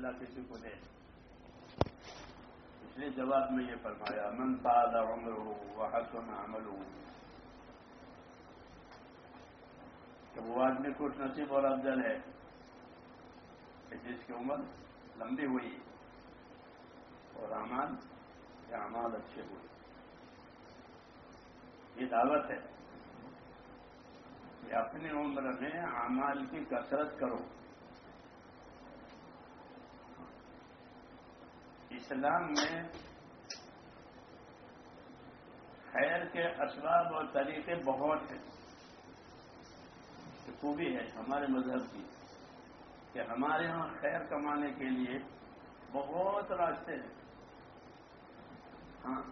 اللہ کسی کو دے اس لیے جواب میں یہ فرمایا، من پال عمر ہو وہ حسن عمل ہوں کہ وہ آدمی خوش نصیب اور افضل ہے، کہ جس کی عمر لمبی ہوئی اور امان یا امال اچھے ہوئے۔ یہ دعوت ہے کہ اپنی عمر میں اعمال کی کثرت کرو۔ اسلام میں خیر کے اسباب اور طریقے بہت ہیں۔ خوبی ہے ہمارے مذہب کی کہ ہمارے یہاں خیر کمانے کے لیے بہت راستے ہیں۔ ہاں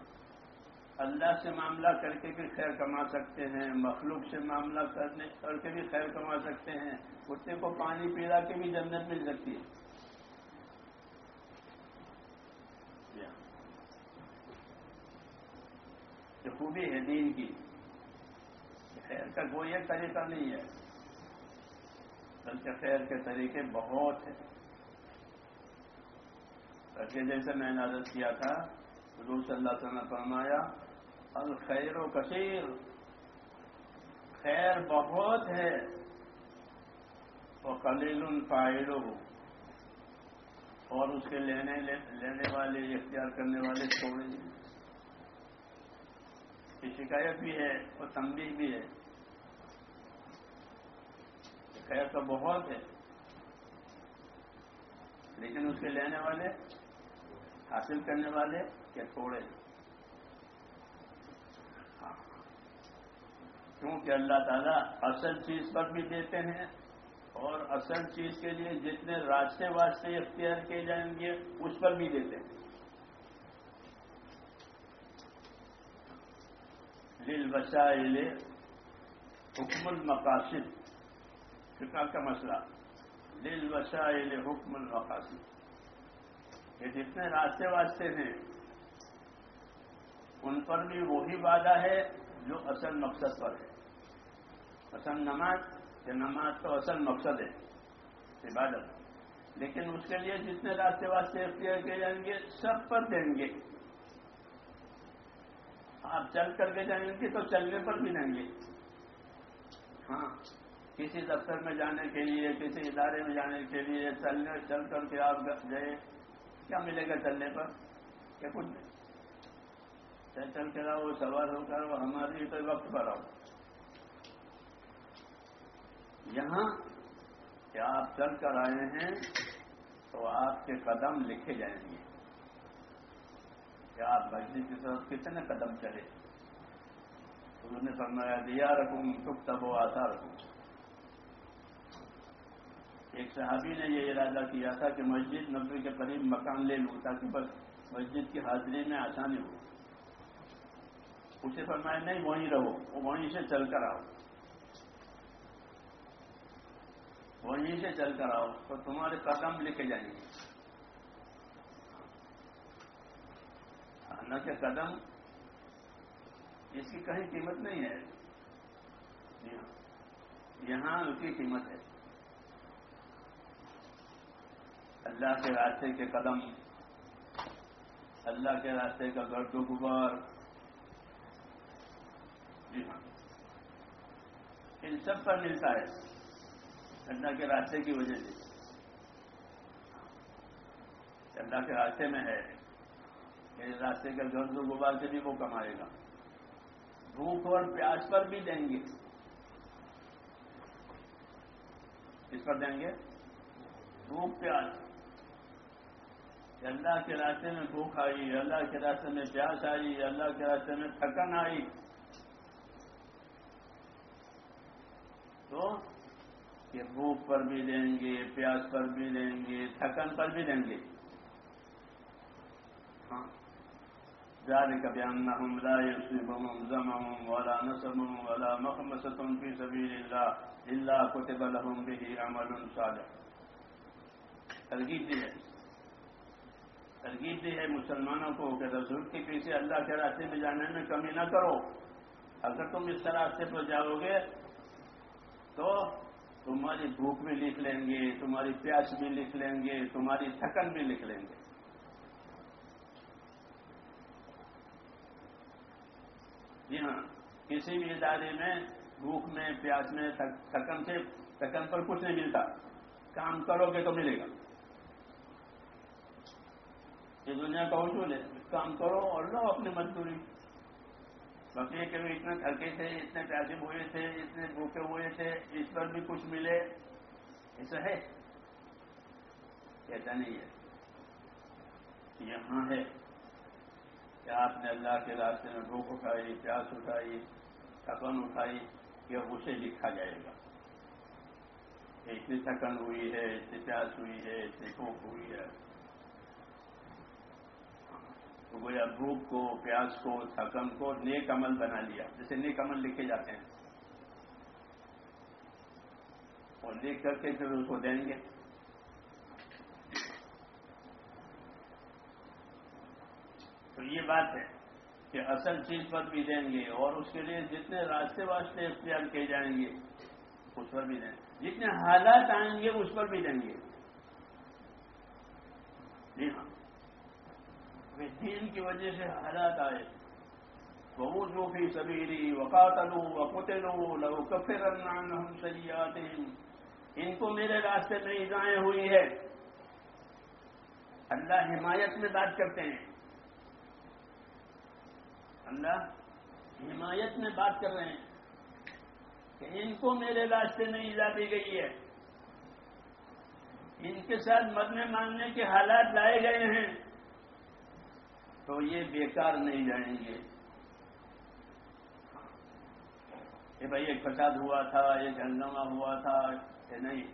اللہ سے معاملہ کر کے بھی خیر کما سکتے ہیں، مخلوق سے معاملہ کرنے کر کے بھی خیر کما سکتے ہیں۔ کتے کو پانی پلا کے بھی جنت مل سکتی ہے۔ یہ خوبی ہے دین کی۔ خیر کا کوئی ایک طریقہ نہیں ہے۔ بلکہ خیر کے طریقے بہت ہیں۔ کہ جیسے میں نے عادت کیا تھا، حضور صلی اللہ علیہ وسلم نے فرمایا، الخیر و کثیر۔ خیر بہت ہے۔ وہ کلیل فائل اور اس کے لینے لینے والے، اختیار کرنے والے تھوڑے کی شکایت بھی ہے اور تنبیہ بھی ہے۔ خیر تو بہت ہے، لیکن اس کے لینے والے، حاصل کرنے والے کیا تھوڑے۔ ہاں۔ کیونکہ اللہ تعالیٰ اصل چیز پر بھی دیتے ہیں اور اصل چیز کے لیے جتنے راستے واسطے اختیار کیے جائیں گے، اس پر بھی دیتے ہیں۔ دل وسائل حکم المقاصد. فکا کا مسئلہ. دل وسائل حکم المقاصد. یہ جتنے راستے واسطے ہیں، ان پر بھی وہی وعدہ ہے جو اصل مقصد پر ہے. اصل نماز یا نماز تو اصل مقصد ہے، عبادت. لیکن اس کے لیے جتنے راستے واسطے اختیار کیے جائیں گے، سب پر دیں گے. آپ چل کر کے جائیں گے تو چلنے پر بھی دیں گے۔ ہاں کسی دفتر میں جانے کے لیے، کسی ادارے میں جانے کے لیے چلنے، چل کر کے آپ گئے، کیا ملے گا چلنے پر؟ کیا کچھ؟ نہیں چل چل کے رہو، سوار ہو کر، وہ ہماری تو وقت پر آؤ۔ یہاں کہ آپ چل کر آئے ہیں تو آپ کے قدم لکھے جائیں گے۔ کہ آپ مسجد کی طرف کتنے قدم چلے۔ انہوں نے فرمایا دیا رکھوں تک تب وہ آتا رکھوں ایک صحابی نے یہ ارادہ کیا تھا کہ مسجد نبی کے قریب مکان لے لوں تاکہ بس مسجد کی حاضری میں آسانی ہو۔ اسے فرمایا، نہیں، وہیں رہو وہ وہیں سے چل کر آؤ۔ وہیں سے چل کر آؤ، تو تمہارے قدم لے کے جائیں گے نہ کہ قدم، اس کی کہیں قیمت نہیں ہے۔ یہاں اس کی قیمت ہے۔ اللہ کے راستے کے قدم، اللہ کے راستے کا گرد و غبار۔ جی ہاں۔ ان سب پر ملتا ہے۔ اللہ کے راستے کی وجہ سے۔ اللہ کے راستے میں ہے۔ اس راستے کے گرد و غبار سے بھی وہ کمائے گا۔ بھوک اور پیاس پر بھی دیں گے۔ کس پر دیں گے؟ بھوک، پیاس۔ اللہ کے راستے میں بھوک آئی اللہ کے راستے میں پیاس آئی اللہ کے راستے میں تھکن آئی۔ تو کہ بھوک پر بھی دیں گے، پیاس پر بھی دیں گے، تھکن پر بھی دیں گے۔ ہاں۔ ذلك بأنهم لا يصيبهم زمم ولا نصب ولا مخمسة في سبيل الله إلا كتب لهم به عمل صالح. ترغیب دی ہے. ترغیب دی ہے مسلمانوں کو کہ رسول کے پیچھے اللہ کے راستے میں جانے میں کمی نہ کرو، اگر تم اس راستے پر جاؤ گے تو تمہاری بھوک بھی لکھ لیں گے، تمہاری پیاس بھی لکھ لیں گے، تمہاری تھکن بھی لکھ لیں گے۔ جی ہاں کسی بھی ادارے میں بھوک میں، پیاس میں تھکن سے، تھکن پر کچھ نہیں ملتا۔ کام کرو گے تو ملے گا۔ یہ دنیا کا اصول ہے۔ کام کرو اور لو اپنی مزدوری۔ بقیے کے بھی اتنے تھکے تھے، اتنے پیاسے ہوئے تھے، اتنے بھوکے ہوئے تھے، اس پر بھی کچھ ملے۔ ایسا ہے؟ ایسا نہیں ہے۔ یہاں ہے۔ کہ آپ نے اللہ کے راستے میں بھوک اٹھائی، پیاس اٹھائی تھکن اٹھائی یہ اسے لکھا جائے گا۔ اتنی تھکن ہوئی ہے، اتنی پیاس ہوئی ہے، اتنی بھوک ہوئی ہے۔ تو گویا بھوک کو، پیاس کو، تھکن کو نیک عمل بنا لیا۔ جیسے نیک عمل لکھے جاتے ہیں۔ اور لکھ کر کے پھر اس کو دیں گے۔ تو یہ بات ہے کہ اصل چیز پر بھی دیں گے اور اس کے لیے جتنے راستے واسطے اختیار کیے جائیں گے، اس پر بھی دیں گے۔ جتنے حالات آئیں گے، اس پر بھی دیں گے۔ جی ہاں۔ دین کی وجہ سے حالات آئے۔ وہ جو بھی سبیری وقاتلو، وقتلو، لو کفر ہم سیات ان کو میرے راستے میں ایزائیں ہوئی ہے۔ اللہ حمایت میں بات کرتے ہیں۔ اللہ حمایت میں بات کر رہے ہیں کہ ان کو میرے راستے میں ایزا دی گئی ہے۔ ان کے ساتھ مرنے ماننے کے حالات لائے گئے ہیں۔ تو یہ بیکار نہیں جائیں گے۔ کہ بھائی ایک فساد ہوا تھا ایک ہنگامہ ہوا تھا کہ نہیں،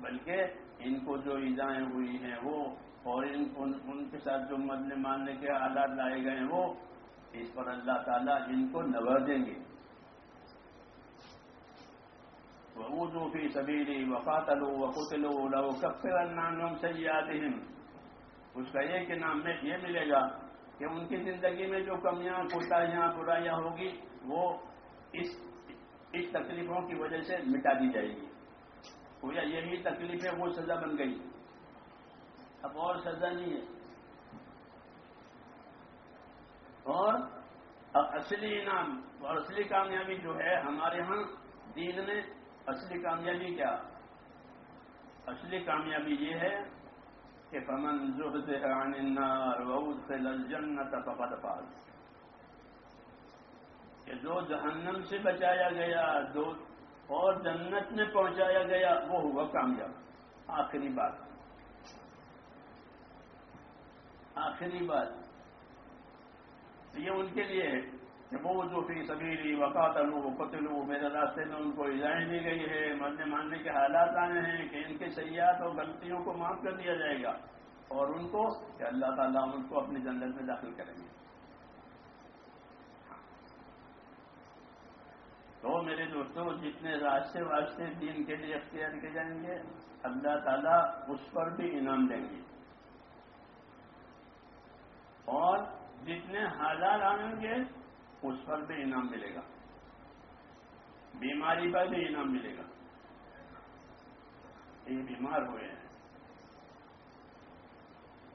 بلکہ ان کو جو ایزائیں ہوئی ہیں وہ اور ان ان کے ساتھ جو مدن ماننے کے حالات لائے گئے ہیں وہ اس پر اللہ تعالیٰ ان کو نوازیں گے۔ وہ جو بھی سبیری وفات لو وقت لو لو کب سے نام سیاحت اس کا ایک نام میں یہ ملے گا کہ ان کی زندگی میں جو کمیاں، کوتاہیاں، برائیاں ہوگی، وہ اس اس تکلیفوں کی وجہ سے مٹا دی جائے گی۔ گویا یہی تکلیفیں وہ سزا بن گئی۔ اب اور سزا نہیں ہے۔ اور اصلی انعام اور اصلی کامیابی جو ہے ہمارے ہاں دین میں اصلی کامیابی کیا؟ اصلی کامیابی یہ ہے کہ فمن زحزح عن النار وادخل الجنت فقد فاز۔ کہ جو جہنم سے بچایا گیا دو اور جنت میں پہنچایا گیا، وہ ہوا کامیاب۔ آخری بات۔ آخری بات۔ یہ ان کے لیے ہے کہ وہ جو پھر سبیری وقات لو قتلو میرے راستے میں ان کو ایزائیں دی گئی ہے، مرنے ماننے کے حالات آئے ہیں کہ ان کے سیاحت اور غلطیوں کو معاف کر دیا جائے گا اور ان کو کہ اللہ تعالیٰ ان کو اپنی جنت میں داخل کریں گے۔ ہاں۔ تو میرے دوستوں جتنے راستے واسطے دین کے لیے اختیار کیے جائیں گے، اللہ تعالیٰ اس پر بھی انعام دیں گے۔ اور جتنے حالات آئیں گے، اس پر بھی انعام ملے گا۔ بیماری پر بھی انعام ملے گا۔ یہ بیمار ہوئے ہیں۔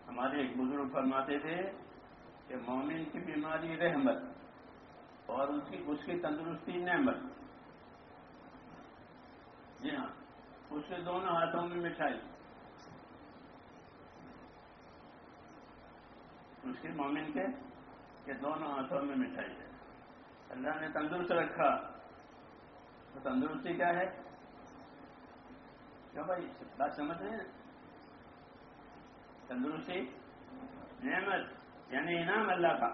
ہمارے ایک بزرگ فرماتے تھے کہ مومن کی بیماری رحمت اور اس کی اس کی تندرستی نعمت۔ جی ہاں اس کے دونوں ہاتھوں میں مٹھائی۔ اس کے مومن کے کہ دونوں ہاتھوں میں مٹھائی ہے اللہ نے تندرست رکھا۔ تو تندرستی کیا ہے؟ کیا بھائی؟ بات سمجھ رہے ہیں؟ تندرستی نعمت یعنی انعام اللہ کا۔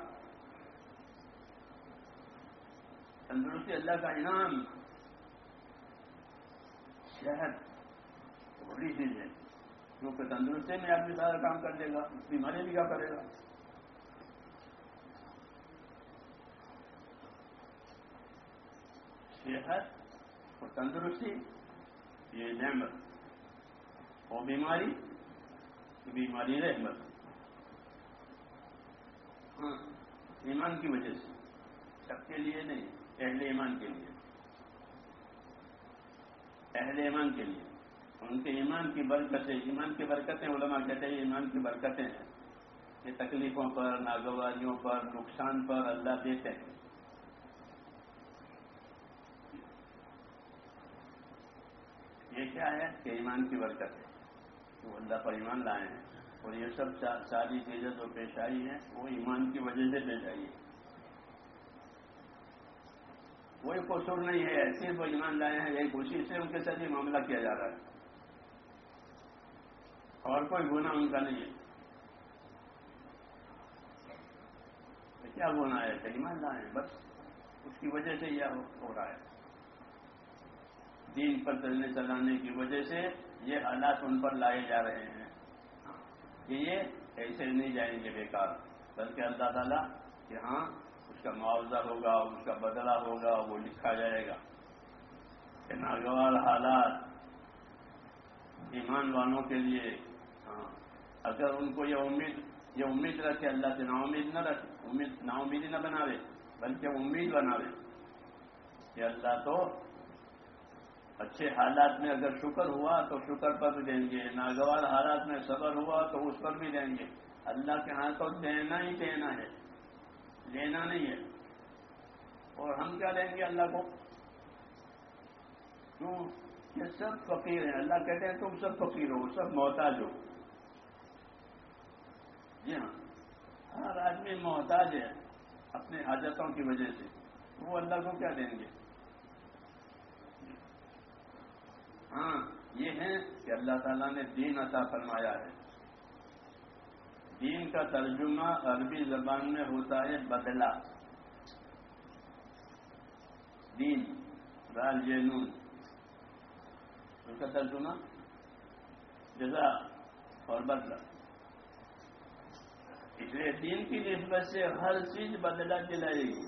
تندرستی اللہ کا انعام۔ صحت۔ بڑی چیز ہے۔ کیونکہ تندرستی میں آدمی سارا کام کر لے گا بیماری بھی کیا کرے گا؟ صحت اور تندرستی، یہ نعمت۔ اور بیماری بیماری رحمت۔ ہاں ایمان کی وجہ سے۔ سب کے لیے نہیں، اہل ایمان کے لیے۔ اہل ایمان کے لیے۔ ان کے ایمان کی برکتیں، ایمان کی برکتیں، علماء کہتے ہیں ایمان کی برکتیں ہیں۔ یہ تکلیفوں پر، ناگواریوں پر، نقصان پر اللہ دیتے ہیں یہ کیا ہے کہ ایمان کی برکت ہے۔ وہ اللہ پر ایمان لائے ہیں اور یہ سب ساری چیزیں جو پیش آئی ہیں، وہ ایمان کی وجہ سے پیش آئی ہے کوئی قصور نہیں ہے صرف وہ ایمان لائے ہیں، یہی خوشی سے ان کے ساتھ یہ معاملہ کیا جا رہا ہے۔ اور کوئی گناہ ان کا نہیں ہے۔ کیا گناہ ہے؟ کہ ایمان لائے ہیں، بس اس کی وجہ سے یہ ہو رہا ہے۔ دین پر چلنے چلانے کی وجہ سے یہ حالات ان پر لائے جا رہے ہیں۔ کہ یہ ایسے نہیں جائیں گے بیکار۔ بلکہ اللہ تعالیٰ کہ ہاں اس کا معاوضہ ہوگا، اس کا بدلہ ہوگا، وہ لکھا جائے گا۔ کہ ناگوار حالات ایمان والوں کے لیے ہاں اگر ان کو یہ امید یہ امید رکھے، اللہ سے نا امید نہ رکھے، امید نا امیدی نہ بناوے، بلکہ امید بناوے، کہ اللہ تو اچھے حالات میں اگر شکر ہوا تو شکر پر بھی دیں گے، ناگوار حالات میں صبر ہوا تو اس پر بھی دیں گے۔ اللہ کے ہاں تو دینا ہی دینا ہے لینا نہیں ہے۔ اور ہم کیا دیں گے اللہ کو؟ کیوں؟ یہ سب فقیر ہیں۔ اللہ کہتے ہیں تم سب فقیر ہو، سب محتاج ہو۔ جی ہاں ہر آدمی محتاج ہے اپنے حاجتوں کی وجہ سے۔ وہ اللہ کو کیا دیں گے؟ ہاں یہ ہے کہ اللہ تعالیٰ نے دین عطا فرمایا ہے۔ دین کا ترجمہ عربی زبان میں ہوتا ہے بدلا دین، رال جینون اس کا ترجمہ؟ جزا اور بدلا اس لیے دین کی نسبت سے ہر چیز بدلا دلائے گی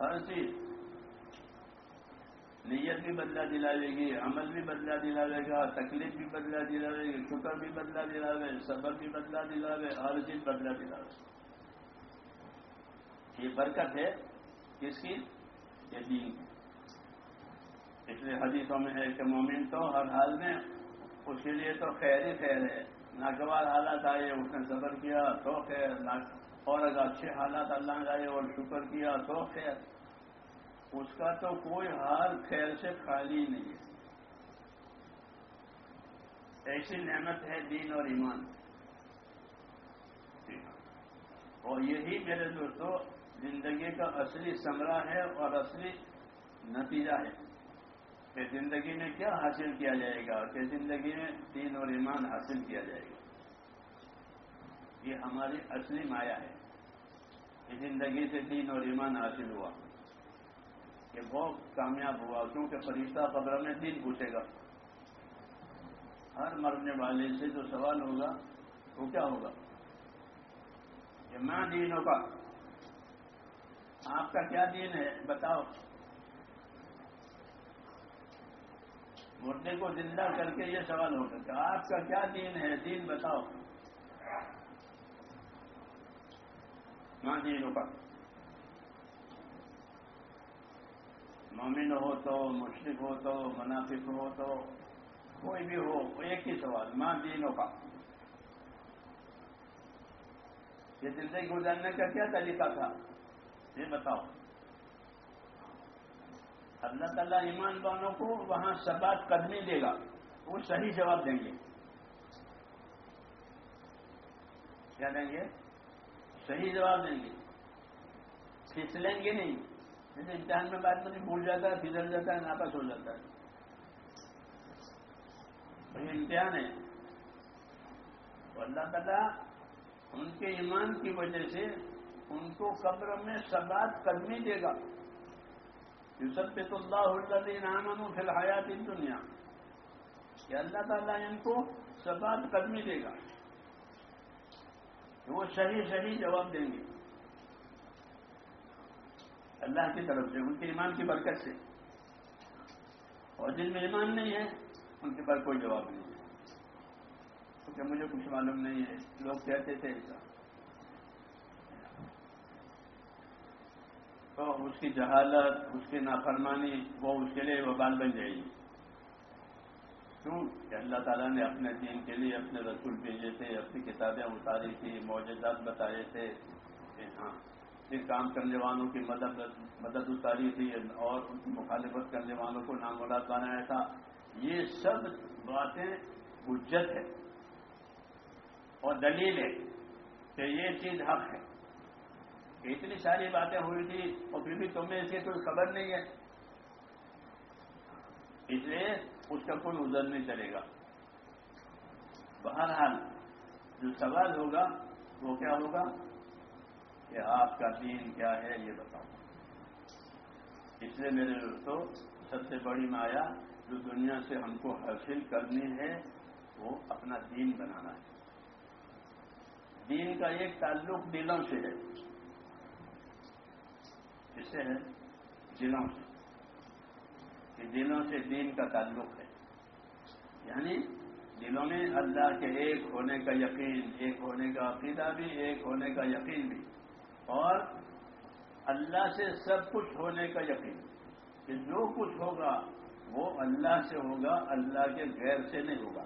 ہر چیز۔ نیت بھی بدلا دلاوے گی، عمل بھی بدلا دلاوے گا، تکلیف بھی بدلا دلاوے گی، شکر بھی بدلا دلاوے، صبر بھی بدلا دلاوے، ہر چیز بدلا دلاوے۔ یہ برکت ہے کس کی؟ یہ دین کی۔ اس لیے حدیثوں میں ہے کہ مومن تو ہر حال میں اس کے لیے تو خیر ہی خیر ہے۔ ناگوار حالات آئے، اس نے صبر کیا تو خیر اور اگر اچھے حالات اللہ نے آئے اور شکر کیا تو خیر۔ اس کا تو کوئی حال خیر سے خالی نہیں ہے۔ ایسی نعمت ہے دین اور ایمان۔ جی ہاں۔ اور یہی میرے دوستوں زندگی کا اصلی سمرہ ہے اور اصلی نتیجہ ہے کہ زندگی میں کیا حاصل کیا جائے گا کہ زندگی میں دین اور ایمان حاصل کیا جائے گا۔ یہ ہماری اصلی مایا ہے کہ زندگی سے دین اور ایمان حاصل ہوا۔ کہ بہت کامیاب ہوا، کیونکہ فرشتہ قبر میں دین پوچھے گا۔ ہر مرنے والے سے جو سوال ہوگا، وہ کیا ہوگا؟ کہ ماں دینوں کا آپ کا کیا دین ہے؟ بتاؤ۔ مردے کو زندہ کر کے یہ سوال ہو سکتا آپ کا کیا دین ہے؟ دین بتاؤ۔ ماں دینوں کا مومن ہو تو مشرق ہو تو، منافق ہو تو، کوئی بھی ہو ایک ہی سوال، ماں دینوں کا یہ زندگی گزارنے کا کیا طریقہ تھا؟ یہ بتاؤ۔ اللہ تعالیٰ ایمان والوں کو وہاں سبات قدمی دے گا، وہ صحیح جواب دیں گے۔ کیا دیں گے؟ صحیح جواب دیں گے۔ پھسلیں گے نہیں۔ جیسے امتحان میں بات نہیں بھول جاتا ہے، پھسل جاتا ہے، ناپس ہو جاتا ہے۔ یہ امتحان ہے۔ تو اللہ تعالیٰ ان کے ایمان کی وجہ سے ان کو قبر میں سبات قدمی دے گا۔ یوسف پہ تو اللہ الدین امن فی الحیات دنیا کہ اللہ تعالیٰ ان کو سبات قدمی دے گا۔ وہ صحیح صحیح جواب دیں گے۔ اللہ کی طرف سے، ان کے ایمان کی برکت سے۔ اور جن میں ایمان نہیں ہے، ان کے پاس کوئی جواب نہیں ہے۔ کیونکہ مجھے کچھ معلوم نہیں ہے، لوگ کہتے تھے ایسا۔ تو اس کی جہالت، اس کی نافرمانی، وہ اس کے لیے وبال بن جائے گی۔ کیوں؟ کہ اللہ تعالیٰ نے اپنے دین کے لیے، اپنے رسول بھیجے تھے، اپنی کتابیں اتاری تھی معجزات بتائے تھے۔ کہ ہاں پھر کام کرنے والوں کی مدد مدد اتاری تھی اور ان کی مخالفت کرنے والوں کو نامراد بنایا تھا یہ سب باتیں حجت ہے اور دلیل ہے کہ یہ چیز حق ہے۔ کہ اتنی ساری باتیں ہوئی تھی اور پھر بھی تمہیں اس کی کوئی خبر نہیں ہے۔ اس لیے اس کا کوئی ادھر نہیں چلے گا۔ بہرحال جو سوال ہوگا وہ کیا ہوگا؟ کہ آپ کا دین کیا ہے یہ بتاؤ۔ اس لیے میرے دوستوں سب سے بڑی مایا جو دنیا سے ہم کو حاصل کرنی ہے، وہ اپنا دین بنانا ہے۔ دین کا ایک تعلق دلوں سے ہے۔ کس سے ہے؟ دلوں سے۔ کہ دلوں سے دین کا تعلق ہے۔ یعنی دلوں میں اللہ کے ایک ہونے کا یقین، ایک ہونے کا عقیدہ بھی، ایک ہونے کا یقین بھی۔ اور اللہ سے سب کچھ ہونے کا یقین کہ جو کچھ ہوگا وہ اللہ سے ہوگا، اللہ کے غیر سے نہیں ہوگا۔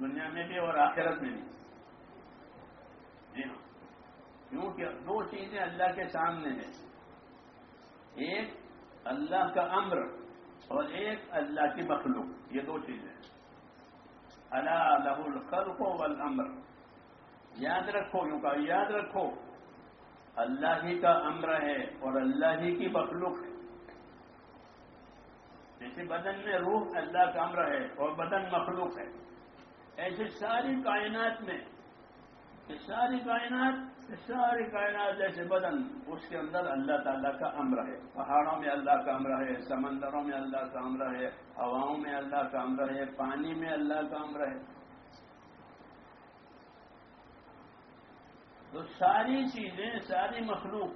دنیا میں بھی اور آخرت میں بھی۔ جی ہاں۔ کیونکہ دو چیزیں اللہ کے سامنے ہیں۔ ایک اللہ کا امر اور ایک اللہ کی مخلوق، یہ دو چیزیں۔ اللہ لہ الخلق والامر۔ یاد رکھو، یوں کا یاد رکھو، اللہ ہی کا امر ہے اور اللہ ہی کی مخلوق ہے۔ جیسے بدن میں روح اللہ کا امر ہے اور بدن مخلوق ہے۔ ایسے ساری کائنات میں ساری کائنات ساری کائنات جیسے بدن، اس کے اندر اللہ تعالیٰ کا امر ہے۔ پہاڑوں میں اللہ کا امر ہے، سمندروں میں اللہ کا امر ہے، ہواؤں میں اللہ کا امر ہے، پانی میں اللہ کا امر ہے۔ تو ساری چیزیں، ساری مخلوق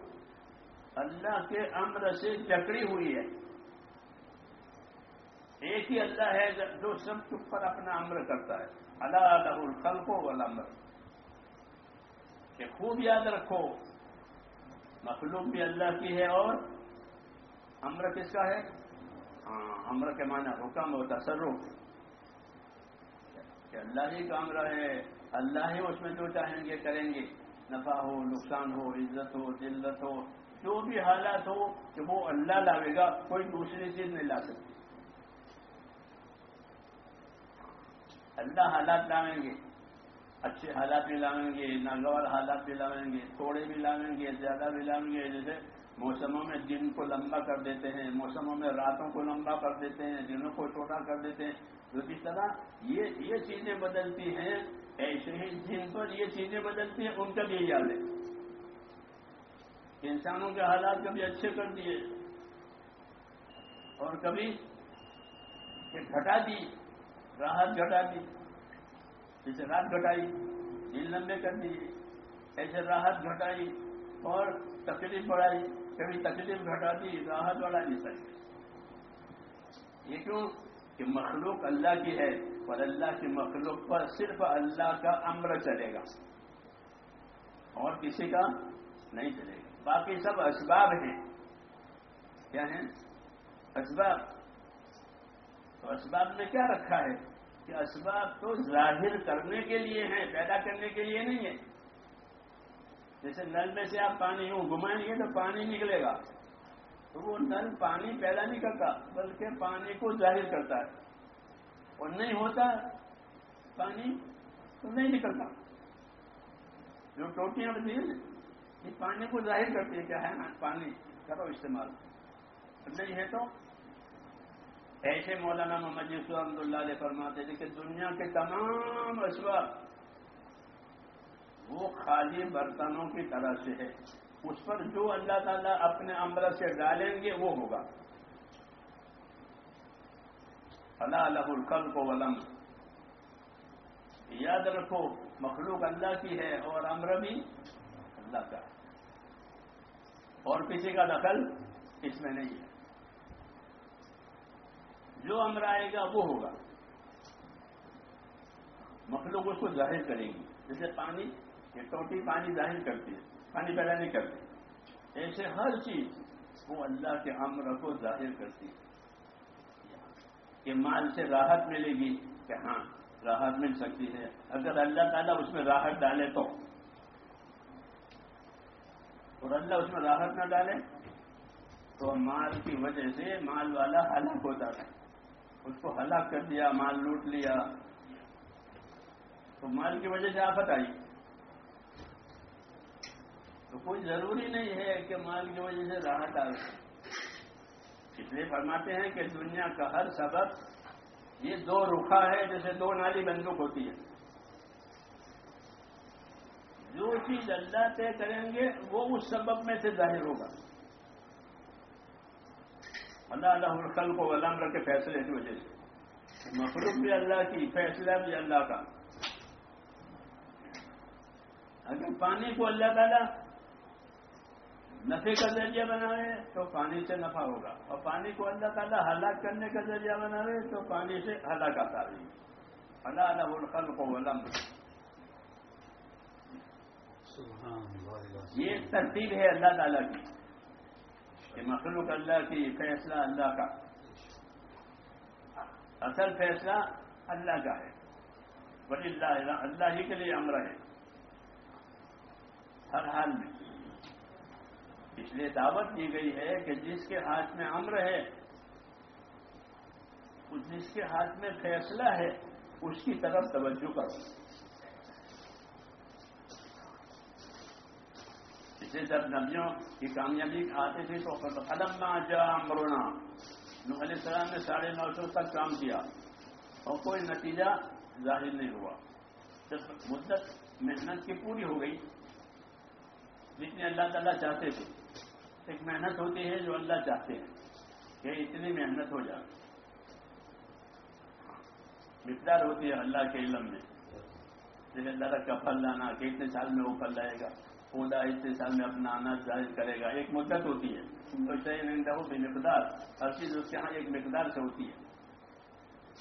اللہ کے امر سے جکڑی ہوئی ہے۔ ایک ہی اللہ ہے جو سب چپ پر اپنا امر کرتا ہے۔ اللہ الہ الخلق والامر۔ کہ خوب یاد رکھو، مخلوق بھی اللہ کی ہے اور امر کس کا ہے؟ ہاں امر کے معنی حکم و تصرف۔ کہ اللہ ہی کا امر ہے، اللہ ہی اس میں جو چاہیں گے کریں گے۔ نفع ہو، نقصان ہو، عزت ہو، ذلت ہو، جو بھی حالات ہو کہ وہ اللہ لاوے گا، کوئی دوسری چیز نہیں لا سکتی۔ اللہ حالات لاویں گے، اچھے حالات بھی لاویں گے، ناگوار حالات بھی لاویں گے، تھوڑے بھی لاویں گے، زیادہ بھی لاویں گے، جیسے موسموں میں دن کو لمبا کر دیتے ہیں، موسموں میں راتوں کو لمبا کر دیتے ہیں، دنوں کو چھوٹا کر دیتے ہیں۔ جو جس طرح یہ یہ چیزیں بدلتی ہیں ایسے ہی جن پر یہ چیزیں بدلتی ہیں، ان کا بھی یاد ہے۔ انسانوں کے حالات کبھی اچھے کر دیے، اور کبھی گھٹا دی، راحت گھٹا دی، جیسے رات گھٹائی دن لمبے کر دیے، ایسے راحت گھٹائی، اور تکلیف بڑھائی، کبھی تکلیف گھٹا دی، راحت بڑھا نہیں سکتی یہ کیوں؟ کہ مخلوق اللہ کی ہے۔ اور اللہ کی مخلوق پر صرف اللہ کا امر چلے گا۔ اور کسی کا نہیں چلے گا۔ باقی سب اسباب ہیں۔ کیا ہیں؟ اسباب۔ تو اسباب میں کیا رکھا ہے؟ کہ اسباب تو ظاہر کرنے کے لیے ہیں، پیدا کرنے کے لیے نہیں ہے جیسے نل میں سے آپ پانی یوں گھمائیں گے تو پانی نکلے گا۔ تو وہ نل پانی پیدا نہیں کرتا، بلکہ پانی کو ظاہر کرتا ہے۔ اور نہیں ہوتا پانی تو نہیں نکلتا۔ جو ٹوٹیاں ہوتی ہیں، یہ پانی کو ظاہر کرتی ہے کیا ہے نا، پانی کرو استعمال۔ نہیں ہے تو ایسے مولانا محمد یوسف رحمد اللہ علیہ فرماتے تھے کہ دنیا کے تمام اسباب وہ خالی برتنوں کی طرح سے ہے اس پر جو اللہ تعالیٰ اپنے امر سے ڈالیں گے، وہ ہوگا۔ اللہ الہ القل کو ولم یاد رکھو، مخلوق اللہ کی ہے اور امر بھی اللہ کا ہے۔ اور کسی کا دخل اس میں نہیں ہے۔ جو امر آئے گا وہ ہوگا۔ مخلوق اس کو ظاہر کرے گی۔ جیسے پانی، یہ ٹوٹی پانی ظاہر کرتی ہے، پانی پیدا نہیں کرتی۔ ایسے ہر چیز وہ اللہ کے امر کو ظاہر کرتی ہے۔ کہ مال سے راحت ملے گی کہ ہاں راحت مل سکتی ہے۔ اگر اللہ تعالیٰ اس میں راحت ڈالے تو۔ اور اللہ اس میں راحت نہ ڈالے تو مال کی وجہ سے مال والا ہلاک ہوتا ہے۔ اس کو ہلاک کر دیا، مال لوٹ لیا۔ تو مال کی وجہ سے آفت آئی۔ تو کوئی ضروری نہیں ہے کہ مال کی وجہ سے راحت آ اس لیے فرماتے ہیں کہ دنیا کا ہر سبب یہ دو رخا ہے جیسے دو نالی بندوق ہوتی ہے۔ جو چیز اللہ طے کریں گے وہ اس سبب میں سے ظاہر ہوگا۔ اللہ اللہ الخل کو غلام رکھ کے فیصلے کی وجہ سے۔ مخلوق بھی اللہ کی، فیصلہ بھی اللہ کا۔ اگر پانی کو اللہ تعالیٰ نفے کا ذریعہ بنائے تو پانی سے نفع ہوگا۔ اور پانی کو اللہ تعالیٰ ہلاک کرنے کا ذریعہ بنائے تو پانی سے ہلاکت آ رہی اللہ اللہ الخل کو غلام یہ ترتیب ہے اللہ تعالیٰ کی۔ کہ مخلوق اللہ کی فیصلہ اللہ کا۔ اصل فیصلہ اللہ کا ہے۔ بڑی اللہ اللہ ہی کے لیے امر ہے۔ ہر حال میں۔ اس لیے دعوت دی گئی ہے کہ جس کے ہاتھ میں امر ہے جس کے ہاتھ میں فیصلہ ہے، اس کی طرف توجہ کرو۔ اسے جب نبیوں کی کامیابی آتے تھے تو قدم نہ جا امرونا نو علیہ السلام نے ساڑھے نو سو تک کام کیا، اور کوئی نتیجہ ظاہر نہیں ہوا۔ جب مدت، محنت کی پوری ہو گئی، جتنی اللہ تعالیٰ چاہتے تھے۔ ایک محنت ہوتی ہے جو اللہ چاہتے ہیں کہ اتنی محنت ہو جائے۔ مقدار ہوتی ہے اللہ کے علم میں۔ جیسے اللہ کا پھل لانا، کہ اتنے سال میں وہ پھل لائے گا، پودا اتنے سال میں اپنا اناج ظاہر کرے گا۔ ایک مدت ہوتی ہے۔ وہ بے مقدار، ہر چیز اس کے یہاں ایک مقدار سے ہوتی ہے۔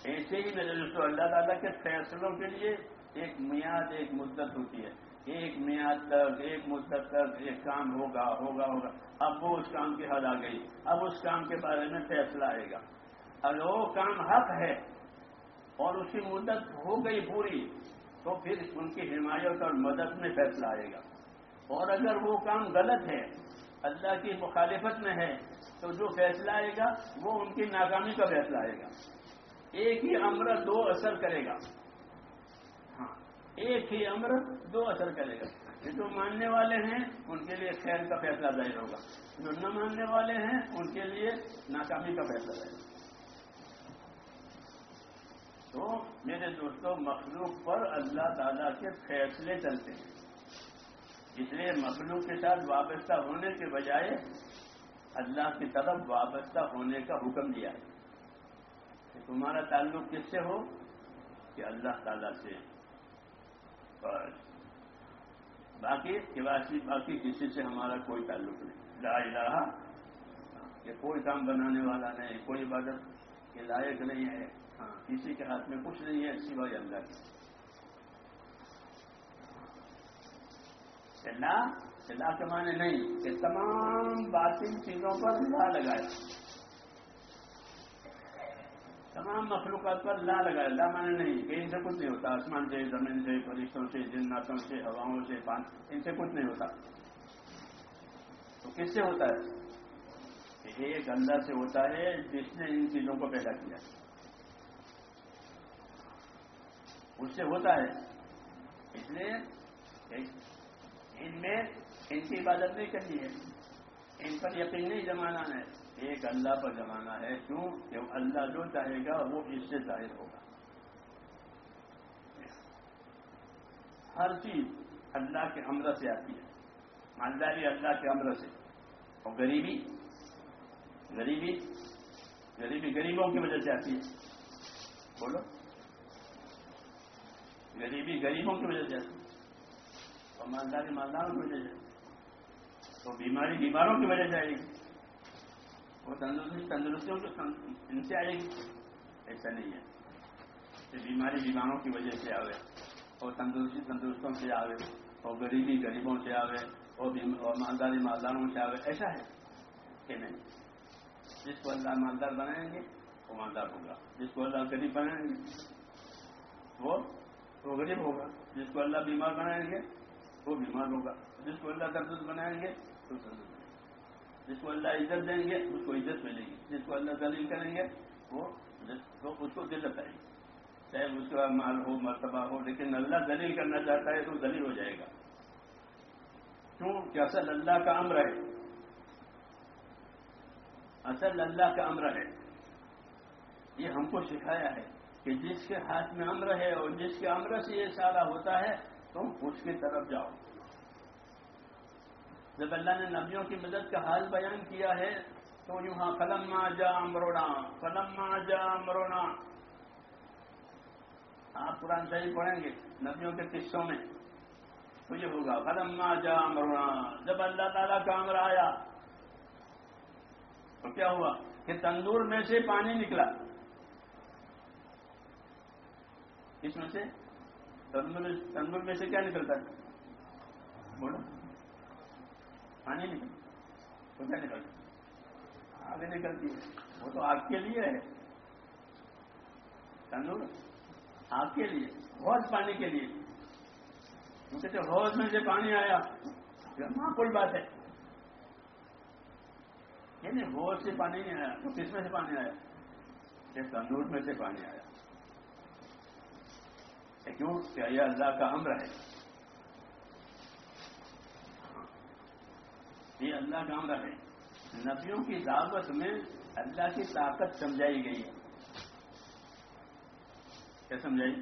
ایسے ہی میرے دوستوں اللہ تعالیٰ کے فیصلوں کے لیے ایک میاد ایک مدت ہوتی ہے۔ ایک میاد تک ایک مدت تک ایک کام ہوگا ہوگا ہوگا۔ اب وہ اس کام کی حد آ گئی۔ اب اس کام کے بارے میں فیصلہ آئے گا۔ اگر وہ کام حق ہے اور اس کی مدت ہو گئی پوری، تو پھر ان کی حمایت اور مدد میں فیصلہ آئے گا۔ اور اگر وہ کام غلط ہے، اللہ کی مخالفت میں ہے، تو جو فیصلہ آئے گا، وہ ان کی ناکامی کا فیصلہ آئے گا۔ ایک ہی امر دو اثر کرے گا۔ ایک ہی امر دو اثر کرے گا۔ جو ماننے والے ہیں، ان کے لیے خیر کا فیصلہ ظاہر ہوگا۔ جو نہ ماننے والے ہیں، ان کے لیے ناکامی کا فیصلہ ظاہر ہوگا۔ تو میرے دوستوں مخلوق پر اللہ تعالیٰ کے فیصلے چلتے ہیں۔ اس لیے مخلوق کے ساتھ وابستہ ہونے کے بجائے اللہ کی طرف وابستہ ہونے کا حکم دیا ہے۔ کہ تمہارا تعلق کس سے ہو؟ کہ اللہ تعالی سے۔ بس باقی باقی باقی کسی سے ہمارا کوئی تعلق نہیں۔ لا الہ۔ کہ کوئی کام بنانے والا نہیں، کوئی عبادت کے لائق نہیں ہے۔ ہاں کسی کے ہاتھ میں کچھ نہیں ہے، سوائے اللہ کی اللہ کے معنی نہیں کہ تمام باطل چیزوں پر لا لگایا تمام مخلوقات پر لا لگایا لا معنی نہیں کہ ان سے کچھ نہیں ہوتا، آسمان سے، زمین سے، فرشتوں سے، جناتوں سے، ہواؤں سے پانی ان سے کچھ نہیں ہوتا۔ تو کس سے ہوتا ہے؟ ایک اندر سے ہوتا ہے جس نے ان چیزوں کو پیدا کیا۔ اس سے ہوتا ہے، اس لیے ان میں ان کی عبادت نہیں کرنی ہے۔ ان پر یقین نہیں جمانا ہے۔ ایک اللہ پر جمانا ہے۔ کیوں؟ کہ اللہ جو چاہے گا، وہ اس سے ظاہر ہوگا۔ ہر چیز اللہ کے امر سے آتی ہے۔ مالداری اللہ کے امر سے۔ اور غریبی؟ غریبی؟ غریبی غریبوں کی وجہ سے آتی ہے۔ بولو۔ غریبی غریبوں کی وجہ سے آتی ہے۔ اور مالداری مالداروں کی وجہ سے۔ تو بیماری بیماروں کی وجہ سے آئے گی۔ وہ تندرستی تندرستیوں کے ان سے آئے گی۔ ایسا نہیں ہے۔ کہ بیماری بیماروں کی وجہ سے آوے۔ اور تندرستی تندرستوں سے آوے۔ اور غریبی غریبوں سے آوے۔ وہ اور مالداری مالداروں سے آگے ایسا ہے کہ نہیں۔ جس کو اللہ مالدار بنائیں گے، وہ مالدار ہوگا۔ جس کو اللہ غریب بنائیں گے، وہ وہ غریب ہوگا۔ جس کو اللہ بیمار بنائیں گے، وہ بیمار ہوگا۔ جس کو اللہ درد بنائیں گے تو درد ملے گا جس کو اللہ عزت دیں گے، اس کو عزت ملے گی۔ جس کو اللہ دلیل کریں گے، وہ اس کو دلت آئے گی۔ چاہے اس کا مال ہو، مرتبہ ہو، لیکن اللہ دلیل کرنا چاہتا ہے تو دلیل ہو جائے گا۔ کیوں؟ کہ اصل اللہ کا امر ہے۔ اصل اللہ کا امر ہے۔ یہ ہم کو سکھایا ہے کہ جس کے ہاتھ میں امر ہے اور جس کے امر سے یہ سارا ہوتا ہے، تم اس کی طرف جاؤ۔ جب اللہ نے نبیوں کی مدد کا حال بیان کیا ہے، تو یوں ہاں فلم جا امرونا فلم جا امرونا۔ آپ قرآن صحیح پڑھیں گے نبیوں کے قصوں میں۔ تو یہ ہوگا فلم جا امرونا۔ جب اللہ تعالیٰ کا امر آیا، تو کیا ہوا کہ تندور میں سے پانی نکلا۔ کس میں سے؟ تندور میں سے کیا نکلتا ہے؟ بولو۔ پانی نکل تو کیا نکلتا آگے نکلتی ہے وہ تو آگ کے لیے ہے۔ تندور آگ کے لیے بہت پانی کے لیے۔ کیونکہ ہوز میں سے پانی آیا۔ معقول بات ہے۔ یعنی ہوش سے پانی نہیں آیا۔ تو کس میں سے پانی آیا؟ یہ تندور میں سے پانی آیا۔ کیوں؟ کہ یہ اللہ کا امر ہے۔ یہ اللہ کا امر ہے۔ نبیوں کی دعوت میں اللہ کی طاقت سمجھائی گئی۔ ہے کیا سمجھائی؟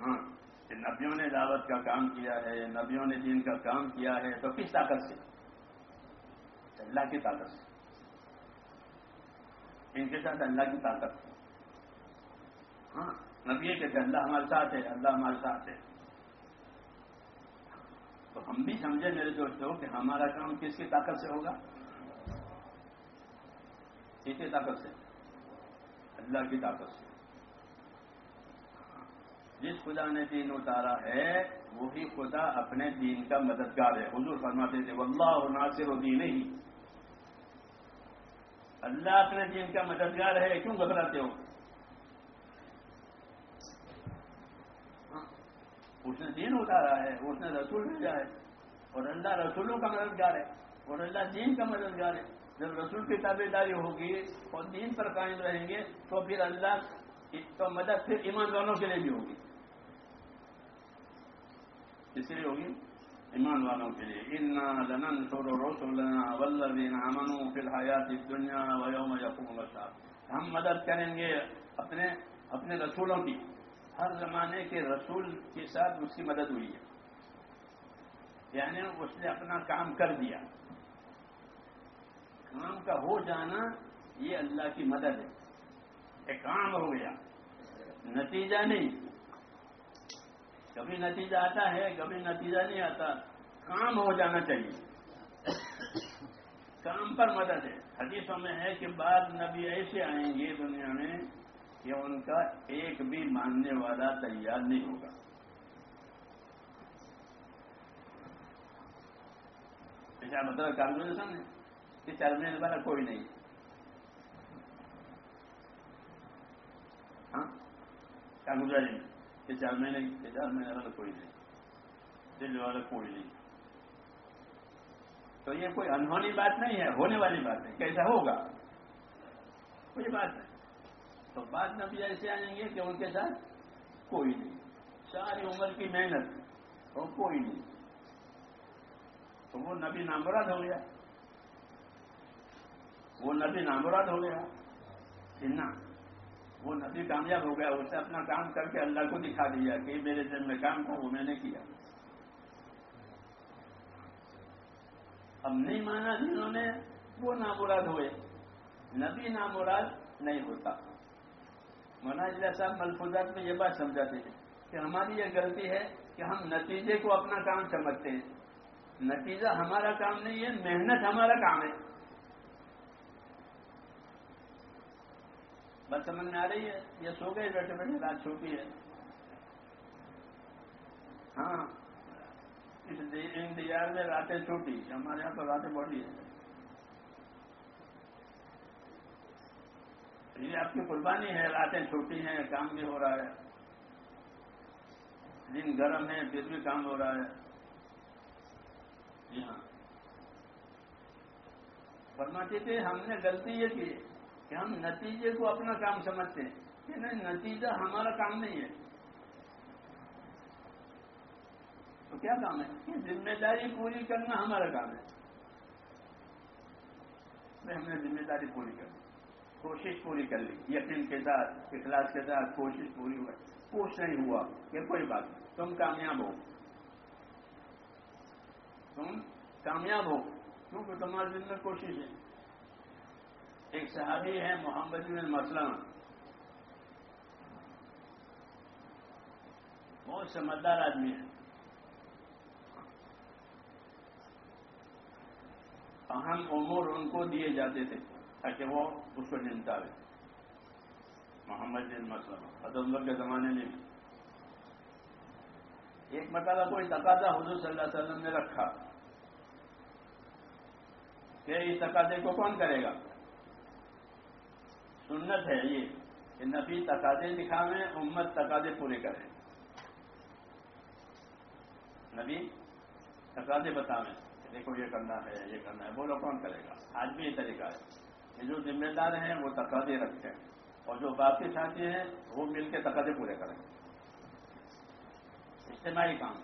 ہاں کہ نبیوں نے دعوت کا کام کیا ہے، نبیوں نے دین کا کام کیا ہے، تو کس طاقت سے؟ اللہ کی طاقت سے۔ ان کے ساتھ اللہ کی طاقت۔ ہاں نبی کہتے اللہ ہمارے ساتھ ہے، اللہ ہمارے ساتھ ہے۔ تو ہم بھی سمجھے میرے دوستوں کہ ہمارا کام کس کی طاقت سے ہوگا؟ کس کی طاقت سے؟ اللہ کی طاقت سے۔ جس خدا نے دین اتارا ہے، وہی خدا اپنے دین کا مددگار ہے۔ حضور فرماتے تھے، واللہ ناصر دین ہی۔ اللہ اپنے دین کا مددگار ہے، کیوں گھبراتے ہو؟ اس نے دین اتارا ہے، اس نے رسول بھیجا ہے۔ اور اللہ رسولوں کا مددگار ہے، اور اللہ دین کا مددگار ہے۔ جب رسول کی تابے داری ہوگی اور دین پر قائم رہیں گے، تو پھر اللہ تو مدد پھر ایمان والوں کے لیے بھی ہوگی۔ کس لیے ہوگی؟ ایمان والوں کے لیے۔ انا لنن سورو رسولنا والذین آمنوا فی الحیات الدنیا ویوم یقوم الشاب ہم مدد کریں گے اپنے اپنے رسولوں کی۔ ہر زمانے کے رسول کے ساتھ اس کی مدد ہوئی ہے۔ یعنی اس نے اپنا کام کر دیا۔ کام کا ہو جانا یہ اللہ کی مدد ہے۔ ایک کام ہو گیا۔ نتیجہ نہیں۔ کبھی نتیجہ آتا ہے، کبھی نتیجہ نہیں آتا۔ کام ہو جانا چاہیے۔ کام پر مدد ہے۔ حدیثوں میں ہے کہ بعد نبی ایسے آئیں گے دنیا میں کہ ان کا ایک بھی ماننے والا تیار نہیں ہوگا۔ ایسا مطلب کارپوریشن ہے کہ چلنے والا کوئی نہیں۔ ہاں؟ کیا گزاری کہ چار مہینے کہ چار مہینے والا کوئی نہیں۔ دل والا کوئی نہیں۔ تو یہ کوئی انہونی بات نہیں ہے، ہونے والی بات ہے، کیسا ہوگا؟ کوئی بات نہیں۔ تو بعد نبی ایسے آئیں گے کہ ان کے ساتھ کوئی نہیں۔ ساری عمر کی محنت اور کوئی نہیں۔ تو وہ نبی نامراد ہو گیا۔ وہ نبی نامراد ہو گیا۔ نہ، وہ نبی کامیاب ہو گیا۔ اسے اپنا کام کر کے اللہ کو دکھا دیا کہ میرے دل میں کام تھا وہ میں نے کیا۔ اب نہیں مانا جنہوں نے وہ نامراد ہوئے۔ نبی نامراد نہیں ہوتا۔ مولانا صاحب ملفوظات میں یہ بات سمجھاتے ہیں کہ ہماری یہ غلطی ہے کہ ہم نتیجے کو اپنا کام سمجھتے ہیں۔ نتیجہ ہمارا کام نہیں ہے، محنت ہمارا کام ہے۔ بات سمجھ میں آ رہی ہے؟ یہ سو گئے بیٹھے بیٹھے رات چھوٹی ہے۔ ہاں اس انتظار میں راتیں چھوٹی، ہمارے یہاں تو راتیں بڑی ہیں۔ یہ آپ کی قربانی ہے راتیں چھوٹی ہیں، کام بھی ہو رہا ہے۔ دن گرم ہے، پھر بھی کام ہو رہا ہے۔ جی ہاں۔ فرماتے تھے، ہم نے غلطی یہ کی کہ ہم نتیجے کو اپنا کام سمجھتے ہیں۔ کہ نہیں، نتیجہ ہمارا کام نہیں ہے۔ تو کیا کام ہے؟ کہ ذمہ داری پوری کرنا ہمارا کام ہے۔ ہم نے ذمہ داری پوری کر لی کوشش پوری کر لی، یقین کے ساتھ، اخلاص کے ساتھ کوشش پوری ہوئی۔ کچھ نہیں ہوا کہ کوئی بات نہیں، تم کامیاب ہو۔ تم کامیاب ہو، کیونکہ تمہارے دل میں کوشش ہے۔ ایک صحابی ہے محمد بن مسلم۔ بہت سمجھدار آدمی ہے اہم امور ان کو دیے جاتے تھے۔ تاکہ وہ اس کو نمٹاوے محمد بن مسلم حضرت کے زمانے میں ایک مرتبہ کوئی تقاضا حضور صلی اللہ علیہ وسلم نے رکھا۔ کہ اس تقاضے کو کون کرے گا؟ سنت ہے یہ کہ نبی تقاضے دکھاویں امت تقاضے پورے کریں۔ نبی تقاضے بتاویں دیکھو یہ کرنا ہے، یہ کرنا ہے بولو کون کرے گا؟ آج بھی یہ طریقہ ہے۔ یہ جو ذمہ دار ہیں وہ تقاضے رکھتے ہیں اور جو باقی ساتھی ہیں وہ مل کے تقاضے پورے کریں اجتماعی کام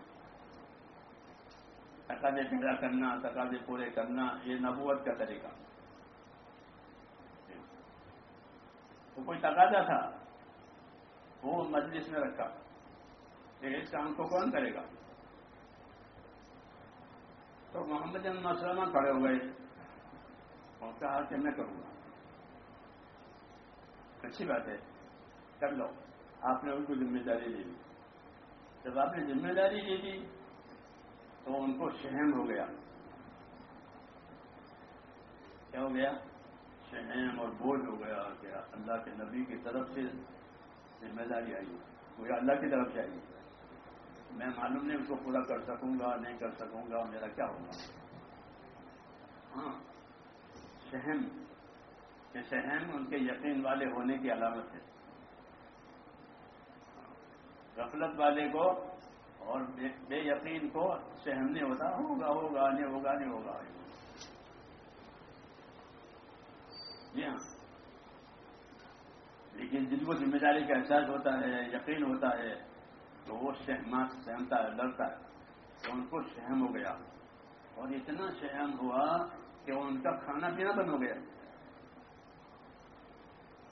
تقاضے پیدا کرنا، تقاضے پورے کرنا، یہ نبوت کا طریقہ۔ تو کوئی تقاضا تھا، وہ مجلس میں رکھا کہ اس کام کو کون کرے گا؟ تو محمد مسلمان کھڑے ہو گئے۔ اور کہا کہ میں کروں گا۔ اچھی بات ہے۔ کر لو۔ آپ نے ان کو ذمہ داری لے لی۔ جب آپ نے ذمہ داری لے لی، تو ان کو شہم ہو گیا۔ کیا ہو گیا؟ شہم اور بوجھ ہو گیا کہ اللہ کے نبی کی طرف سے ذمہ داری آئی وہ اللہ کی طرف سے آئی میں معلوم نہیں اس کو پورا کر سکوں گا، نہیں کر سکوں گا، میرا کیا ہوگا؟ ہاں۔ سہم کہ سہم ان کے یقین والے ہونے کی علامت ہے۔ غفلت والے کو اور بے یقین کو سہم نہیں ہوتا ہوگا ہوگا نہیں ہوگا نہیں ہوگا جی ہاں۔ لیکن جن کو ذمہ داری کا احساس ہوتا ہے، یقین ہوتا ہے، تو وہ سہمات، سہمتا ہے ڈرتا ہے۔ تو ان کو سہم ہو گیا۔ اور اتنا سہم ہوا کہ ان کا کھانا پینا بند ہو گیا؟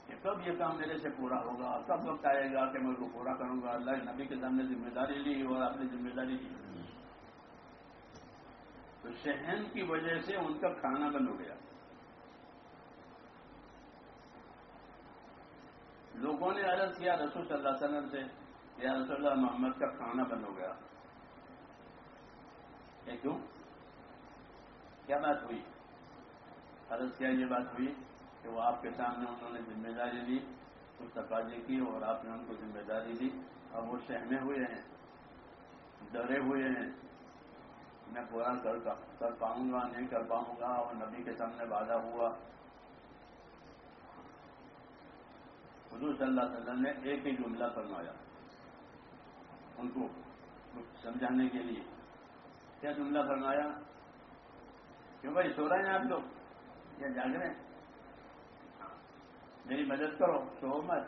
کہ کب یہ کام میرے سے پورا ہوگا؟ کب وقت آئے گا کہ میں اس کو پورا کروں گا؟ اللہ نبی کے سامنے ذمہ داری لی اور اپنی ذمہ داری لی تو شہن کی وجہ سے ان کا کھانا بند ہو گیا۔ لوگوں نے عرض کیا رسول صلی اللہ علیہ وسلم سے یا رسول اللہ محمد کا کھانا بند ہو گیا۔ کیوں؟ کیا بات ہوئی؟ عرض کیا یہ بات ہوئی کہ وہ آپ کے سامنے انہوں نے ذمہ داری لی کچھ تقاضے کی اور آپ نے ان کو ذمہ داری دی۔ اب وہ سہمے ہوئے ہیں، ڈرے ہوئے ہیں۔ میں پورا کر کر پاؤں گا، نہیں کر پاؤں گا، اور نبی کے سامنے وعدہ ہوا۔ حضور صلی اللہ علیہ وسلم نے ایک ہی جملہ فرمایا ان کو سمجھانے کے لیے۔ کیا جملہ فرمایا؟ کیوں بھائی سو رہے ہیں آپ لوگ؟ یا جاگ رہے میری مدد کرو سو مت۔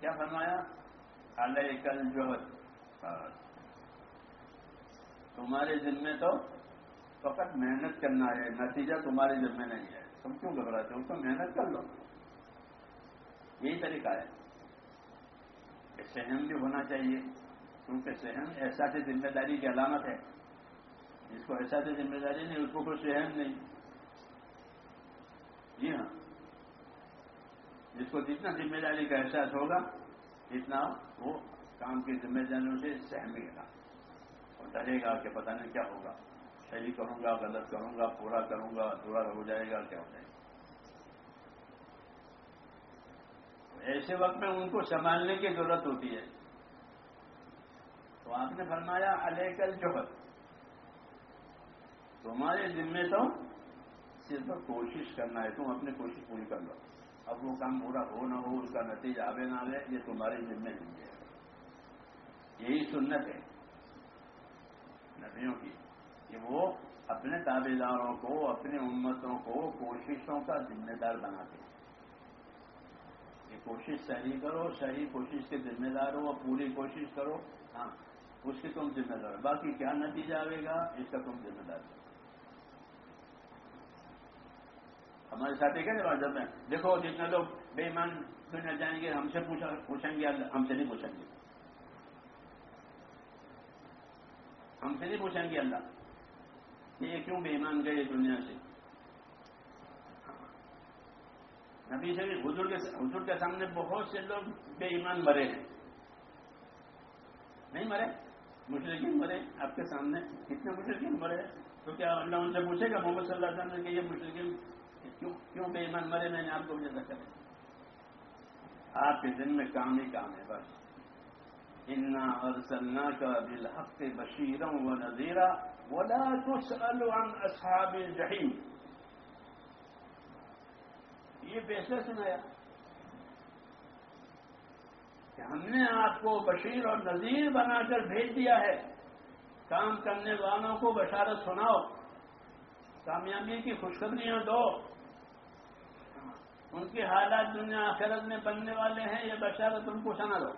کیا فرمایا؟ اللہ کل جو تمہارے دن میں تو فقط محنت کرنا ہے، نتیجہ تمہارے دل میں نہیں ہے۔ تم کیوں گھبراتے ہو؟ تو محنت کر لو۔ یہی طریقہ ہے۔ کہ سہم بھی ہونا چاہیے۔ کیونکہ سہم احساس ذمہ داری کی علامت ہے۔ جس کو احساس ذمہ داری نہیں، اس کو کوئی سہم نہیں۔ جی ہاں۔ جس کو جتنا ذمہ داری کا احساس ہوگا، اتنا وہ کام کی ذمہ داریوں سے سہمے گا۔ اور ڈرے گا کہ پتہ نہیں کیا ہوگا۔ صحیح کروں گا، غلط کروں گا، پورا کروں گا پورا ہو جائے گا، کیا ہو جائے گا۔ ایسے وقت میں ان کو سنبھالنے کی ضرورت ہوتی ہے۔ تو آپ نے فرمایا علیہ کل جوہر تمہارے ذمے تو صرف کوشش کرنا ہے، تم اپنی کوشش پوری کر لو۔ اب وہ کام پورا ہو نہ ہو، اس کا نتیجہ آوے نہ آوے یہ تمہارے ذمے نہیں ہے۔ یہی سنت ہے نبیوں کی، کہ وہ اپنے تابے داروں کو، اپنی امتوں کو کوششوں کا ذمہ دار بناتے ہیں۔ کہ کوشش صحیح کرو، صحیح کوشش کے ذمہ دار ہو، پوری کوشش کرو۔ ہاں۔ اس کی تم ذمہ دار۔ باقی کیا نتیجہ آئے گا؟ اس کا تم ذمہ دار۔ ہمارے ساتھ ایک ہے جب میں دیکھو جتنے لوگ بے ایمان دنیا جائیں گے، ہم سے پوچھیں گے، ہم سے نہیں پوچھیں گے۔ ہم سے نہیں پوچھیں گے اللہ۔ کہ یہ کیوں بے ایمان گئے دنیا سے؟ نبی سے حضور کے حضور کے سامنے بہت سے لوگ بے ایمان مرے ہیں۔ نہیں مرے؟ مشرقین مرے آپ کے سامنے کتنے مشرقین مرے تو کیا اللہ ان سے پوچھے گا محمد صلی اللہ علیہ وسلم کہ یہ مشرقین کیوں کیوں بے ایمان مرے؟ میں نے آپ کو جیسا کرے۔ آپ کے دن میں کام ہی کام ہے، بس۔ انا اور سلنا کا بالحق بشیرم و نذیرہ ولا تسأل عن اصحاب الجحیم یہ فیصلہ سنایا کہ ہم نے آپ کو بشیر اور نذیر بنا کر بھیج دیا ہے۔ کام کرنے والوں کو بشارت سناؤ۔ کامیابی کی خوشخبریاں دو۔ ان کی حالات دنیا آخرت میں بننے والے ہیں، یہ بشارت ان کو سنا دو۔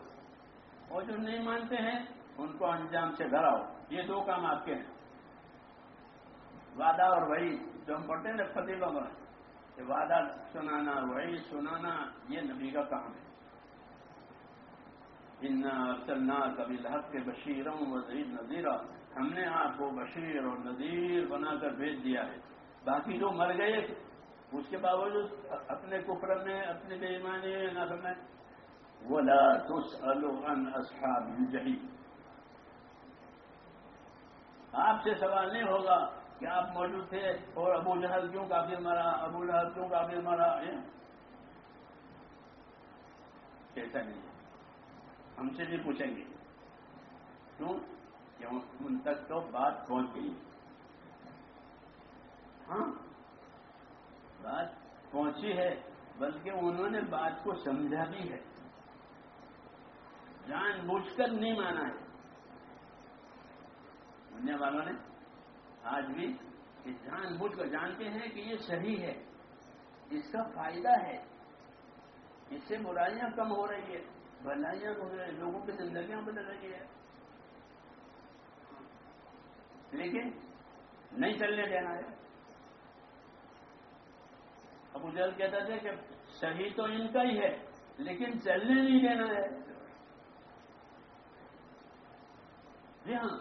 اور جو نہیں مانتے ہیں، ان کو انجام سے گھراؤ یہ دو کام آپ کے ہیں۔ وعدہ اور وہی جو ہم پڑھتے ہیں نا فتح کہ وعدہ سنانا وہی سنانا، یہ نبی کا کام ہے۔ اننا کبھی لحق کے بشیروں وزیر نذیرہ ہم نے آپ کو بشیر اور نذیر بنا کر بھیج دیا ہے۔ باقی جو مر گئے، اس کے باوجود اپنے کفر میں، اپنے بے ایمانی نہ سمے ولا تسألوا عن اصحاب الجحیم آپ سے سوال نہیں ہوگا کہ آپ موجود تھے اور ابو جہل کیوں کافر مرا، ابو لہب کیوں کافر مرا؟ ایسا نہیں۔ ہے ہم سے بھی پوچھیں گے۔ کیوں؟ کہ ان تک تو بات پہنچ گئی۔ ہاں؟ بات پہنچی ہے، بلکہ انہوں نے بات کو سمجھا بھی ہے۔ جان بوجھ کر نہیں مانا ہے۔ دنیا والوں نے آج بھی جان بوجھ کر جانتے ہیں کہ یہ صحیح ہے۔ اس کا فائدہ ہے۔ اس سے برائیاں کم ہو رہی ہے بھلائیاں ہو رہی لوگوں کی زندگیاں بدل رہی ہے لیکن نہیں چلنے دینا ہے۔ ابو جل کہتا تھا کہ صحیح تو ان کا ہی ہے، لیکن چلنے نہیں دینا ہے۔ جی ہاں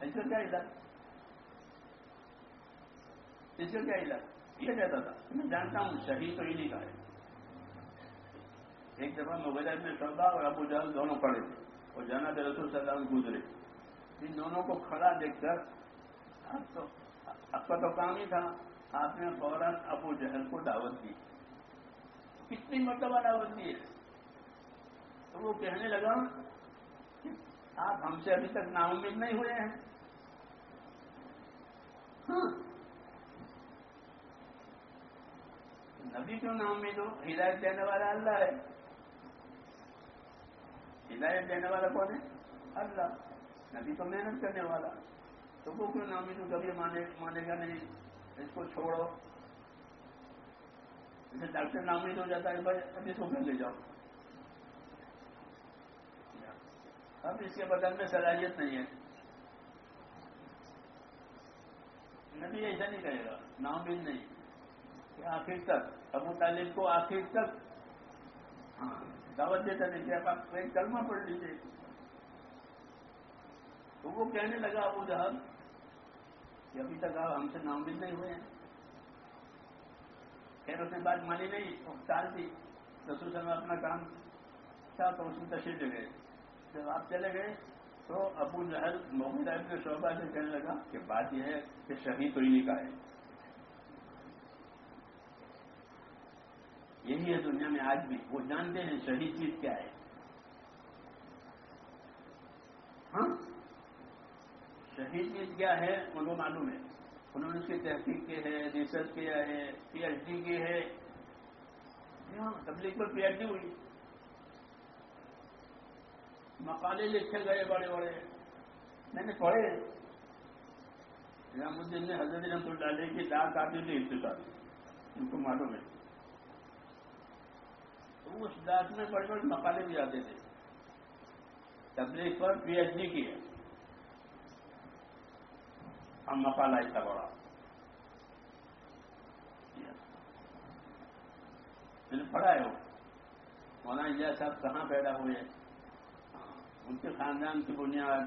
اس کا کیا علاج؟ اس کا کیا علاج؟ یہ کہتا تھا، میں جانتا ہوں صحیح تو انہیں کا ہے۔ ایک دفعہ مغیر میں شوبا اور ابو جہل دونوں پڑے تھے اور جانا رسول صلی اللہ علیہ گزرے۔ ان دونوں کو کھڑا دیکھ کر آپ کا تو کام ہی تھا۔ آپ نے فوراً ابو جہل کو دعوت دی۔ کتنی مرتبہ دعوت دی ہے؟ تو وہ کہنے لگا آپ ہم سے ابھی تک نا امید نہیں ہوئے ہیں۔ ہاں۔ نبی کیوں نا امید ہو؟ ہدایت دینے والا اللہ ہے۔ ہدایت دینے والا کون ہے اللہ نبی تو محنت کرنے والا تو وہ کیوں نا امید ہو کبھی مانے گا نہیں اس کو چھوڑو جیسے ڈاکٹر نا ہو جاتا ہے بھائی ابھی تو پھر لے جاؤ اب اس کے بدل میں صلاحیت نہیں ہے نبی ایسا نہیں کہے گا نا امید نہیں کہ آخر تک ابو طالب کو آخر تک ہاں دعوت دیتا نہیں کہ آپ ایک کلمہ پڑھ لیجیے تو وہ کہنے لگا ابو جہاز کہ ابھی تک آپ ہم سے نامد نہیں ہوئے ہیں۔ خیر، اس نے بات مانی نہیں ٹال دی۔ رسول صلی اللہ اپنا کام تھا تو اس میں تشریف لے گئے۔ جب آپ چلے گئے تو ابو جہل محمد عالم شعبہ سے کہنے لگا کہ بات یہ ہے کہ شہید تو انہیں کا ہے۔ یہی ہے دنیا میں آج بھی۔ وہ جانتے ہیں صحیح چیز کیا ہے۔ ہاں؟ صحیح چیز کیا ہے؟ ان کو معلوم ہے۔ انہوں نے اس کی تحقیق کی ہے، ریسرچ کیا ہے، پی ایچ ڈی کی ہے۔ ہاں تبلیغ پر پی ایچ ڈی ہوئی۔ مقالے لکھے گئے بڑے بڑے۔ میں نے پڑھے۔ نظام الدین نے حضرت رحمت اللہ علیہ کی ڈاک آتی تھی ابتدار ان کو معلوم ہے۔ تو اس ڈاک میں بڑے بڑے مقالے بھی آتے تھے۔ تبلیغ پر پی ایچ ڈی کی ہے۔ ہم مقالہ اتنا بڑا میں نے پڑھا ہے وہ۔ مولانا انڈیا صاحب کہاں پیدا ہوئے؟ ہاں، ان کے خاندان کی بنیاد،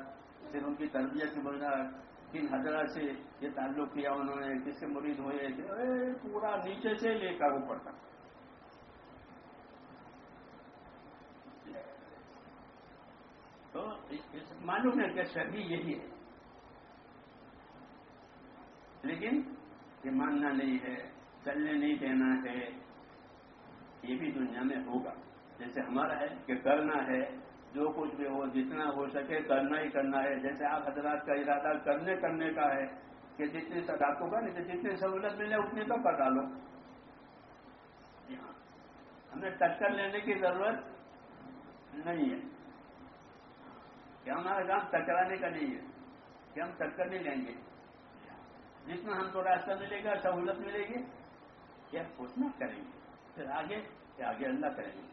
پھر ان کی تربیت کی بنیاد، کن حضرات سے یہ تعلق کیا انہوں نے، کس سے مرید ہوئے؟ پورا نیچے سے لے کر اوپر تک تو معلوم ہے کہ سبھی یہی ہے۔ لیکن یہ ماننا نہیں ہے، چلنے نہیں دینا ہے، یہ بھی دنیا میں ہوگا۔ جیسے ہمارا ہے کہ کرنا ہے، جو کچھ بھی ہو، جتنا ہو سکے کرنا ہی کرنا ہے۔ جیسے آپ حضرات کا ارادہ کرنے کرنے کا ہے کہ جتنی صداقت ہوگا نہیں، تو جتنی سہولت ملے اتنی تو کر ڈالو ہمیں ٹکر لینے کی ضرورت نہیں ہے۔ کیا ہمارا کام ٹکرانے کا نہیں ہے، کہ ہم ٹکر نہیں لیں گے۔ جس میں ہم کو راستہ ملے گا، سہولت ملے گی کیا اتنا کریں گے۔ پھر آگے کہ آگے اللہ کریں گے۔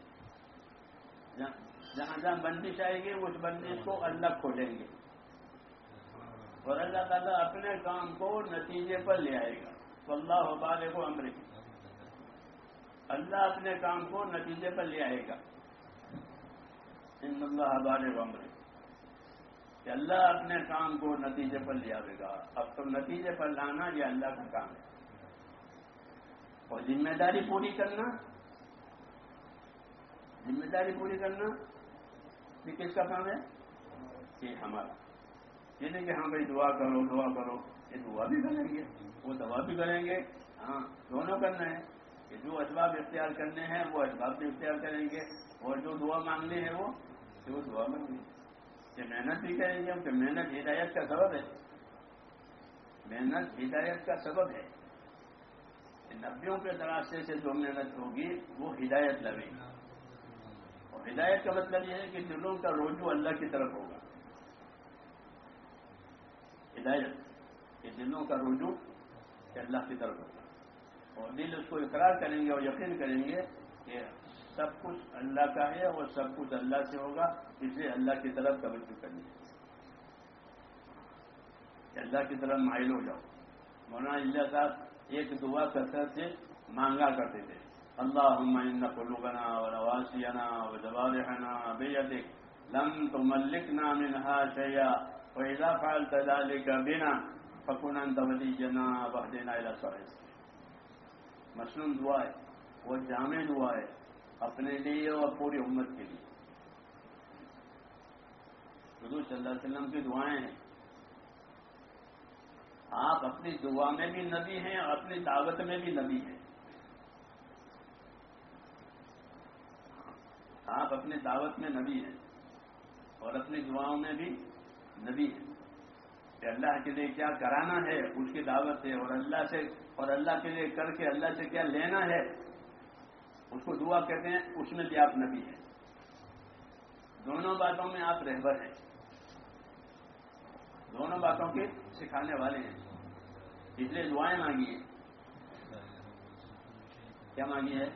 جہاں جہاں بندش آئے گی، اس بندش کو اللہ کھولیں گے۔ اور اللہ تعالیٰ اپنے کام کو نتیجے پر لے آئے گا۔ تو اللہ وبال کو امر اللہ اپنے کام کو نتیجے پر لے آئے گا۔ ان اللہ حبال کو امر کہ اللہ اپنے کام کو نتیجے پر لے آئے گا۔ اب تو نتیجے پر لانا یہ اللہ کا کام ہے۔ اور ذمہ داری پوری کرنا۔ ذمہ داری پوری کرنا یہ کس کا کام ہے؟ یہ ہمارا۔ یہ نہیں کہ ہاں بھائی دعا کرو دعا کرو۔ یہ دعا بھی کریں گے۔ وہ دعا بھی کریں گے۔ ہاں دونوں کرنا ہے۔ کہ جو اسباب اختیار کرنے ہیں، وہ اسباب بھی اختیار کریں گے۔ اور جو دعا مانگنی ہے وہ وہ دعا مانگنی یہ محنت بھی کریں گے کہ محنت ہدایت کا سبب ہے۔ محنت ہدایت کا سبب ہے۔ نبیوں کے راستے سے جو محنت ہوگی، وہ ہدایت لگے گی اور ہدایت کا مطلب یہ ہے کہ دلوں کا رجوع اللہ کی طرف ہوگا۔ ہدایت، کہ دلوں کا رجوع اللہ کی طرف ہوگا۔ اور دل اس کو اقرار کریں گے اور یقین کریں گے کہ سب کچھ اللہ کا ہے اور سب کچھ اللہ سے ہوگا اس لیے اللہ کی طرف توجہ کرنی ہے۔ کہ اللہ کی طرف مائل ہو جاؤ۔ مولانا اللہ صاحب ایک دعا کثرت سے مانگا کرتے تھے۔ اللهم إن قلوبنا ونواسينا وجوارحنا بيدك لم تملكنا منها شيئا وإذا فعلت ذلك بنا فكن أنت ولينا واهدنا إلى صراط مصنون دعا ہے، وہ جامع دعا ہے۔ اپنے لیے اور پوری امت کے لیے۔ حضور صلی اللہ علیہ وسلم کی دعائیں ہیں۔ آپ اپنی دعا میں بھی نبی ہیں اور اپنی دعوت میں بھی نبی ہیں۔ آپ اپنی دعوت میں نبی ہیں اور اپنی دعاؤں میں بھی نبی ہیں۔ کہ اللہ کے لیے کیا کرانا ہے، اس کی دعوت ہے اور اللہ سے، اور اللہ کے لیے کر کے اللہ سے کیا لینا ہے۔ اس کو دعا کہتے ہیں، اس میں بھی آپ نبی ہیں۔ دونوں باتوں میں آپ رہبر ہیں۔ دونوں باتوں کے سکھانے والے ہیں۔ اس لیے دعائیں مانگی ہیں۔ کیا مانگی ہے؟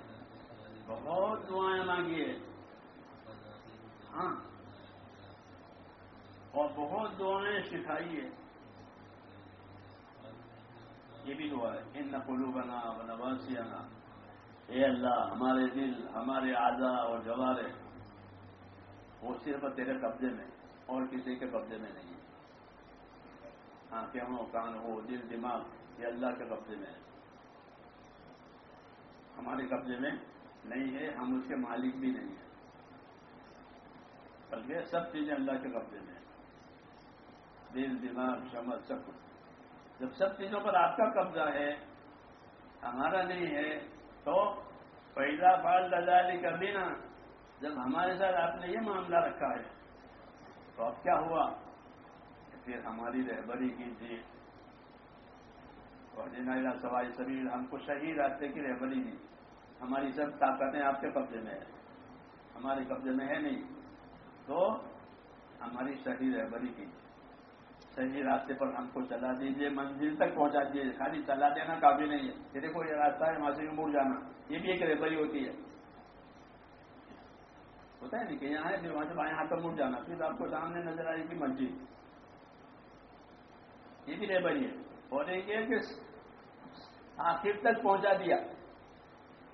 بہت دعائیں مانگی ہے ہاں۔ اور بہت دعائیں سکھائی ہے یہ بھی دعا ہے۔ ان نقلو بنا نواسی آنا اے اللہ، ہمارے دل، ہمارے اعضا اور جوارے، وہ صرف تیرے قبضے میں، اور کسی کے قبضے میں نہیں ہے آنکھیں ہو ہاں، کان ہو، دل، دماغ، یہ اللہ کے قبضے میں ہے۔ ہمارے قبضے میں نہیں ہے، ہم اس کے مالک بھی نہیں ہیں۔ بلکہ سب چیزیں اللہ کے قبضے میں ہیں۔ دل، دماغ شمت سب کچھ۔ جب سب چیزوں پر آپ کا قبضہ ہے، ہمارا نہیں ہے تو پہلا فال دزالی کبھی نا جب ہمارے ساتھ آپ نے یہ معاملہ رکھا ہے، تو اب کیا ہوا؟ پھر ہماری رہبری کیجیے اور جنہیں سوائی شریر، ہم کو صحیح راستے کی رہبری دی۔ ہماری سب طاقتیں آپ کے قبضے میں ہے ہمارے قبضے میں ہے نہیں۔ تو ہماری صحیح رہبری کی۔ صحیح راستے پر ہم کو چلا دیجیے منزل تک پہنچا دیجیے خالی چلا دینا کافی نہیں ہے۔ کہ دیکھو یہ راستہ ہے، وہاں سے مڑ جانا۔ یہ بھی ایک رہبری ہوتی ہے۔ ہوتا ہے نہیں کہ یہاں ہے، پھر وہاں سے بائیں ہاتھ پر مڑ جانا۔ پھر آپ کو سامنے نظر آئے گی مسجد۔ یہ بھی رہبری ہے۔ اور ایک یہ کہ آخر تک پہنچا دیا۔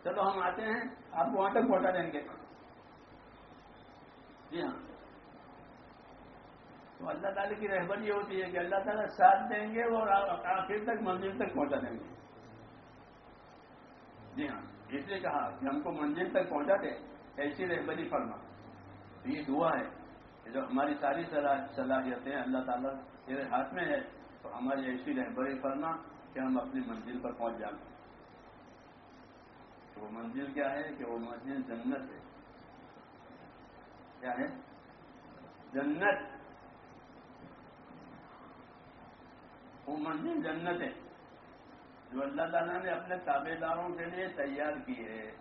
چلو ہم آتے ہیں، آپ کو وہاں تک پہنچا دیں گے۔ جی ہاں۔ تو اللہ تعالیٰ کی رہبری یہ ہوتی ہے کہ اللہ تعالیٰ ساتھ دیں گے اور آخر تک منزل تک پہنچا دیں گے۔ جی ہاں اس لیے کہا کہ ہم کو منزل تک پہنچا دے ایسی رہبری فرما۔ تو یہ دعا ہے کہ جو ہماری ساری صلاحیتیں اللہ تعالیٰ میرے ہاتھ میں ہے، تو ہماری ایسی رہبری فرما کہ ہم اپنی منزل پر پہنچ جائیں۔ تو وہ منزل کیا ہے کہ وہ منزل جنت ہے۔ کیا ہے؟ جنت۔ وہ منزل جنت ہے جو اللہ تعالیٰ نے اپنے تابے داروں کے لیے تیار کی ہے،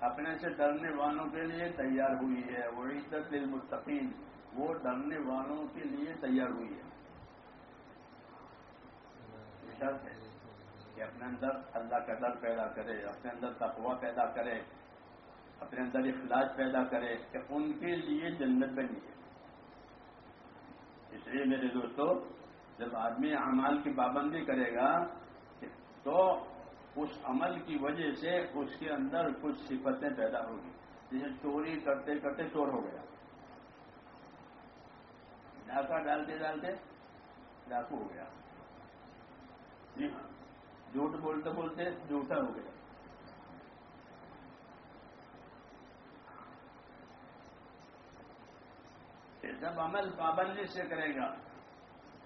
اپنے سے ڈرنے والوں کے لیے تیار ہوئی ہے، وہ عزت المستقین وہ ڈرنے والوں کے لیے تیار ہوئی ہے۔ شرط ہے کہ اپنے اندر اللہ کا ڈر پیدا کرے، اپنے اندر تقوا پیدا کرے، اپنے اندر اخلاص پیدا کرے کہ ان کے لیے جنت بنی ہے اس لیے میرے دوستوں جب آدمی اعمال کی پابندی کرے گا، تو اس عمل کی وجہ سے اس کے اندر کچھ صفتیں پیدا ہوگی۔ جیسے چوری کرتے کرتے چور ہو گیا۔ ڈاکہ ڈالتے ڈالتے ڈاکو ہو گیا۔ جی ہاں۔ جھوٹ بولتے بولتے جھوٹا ہو گیا۔ جب عمل پابندی سے کرے گا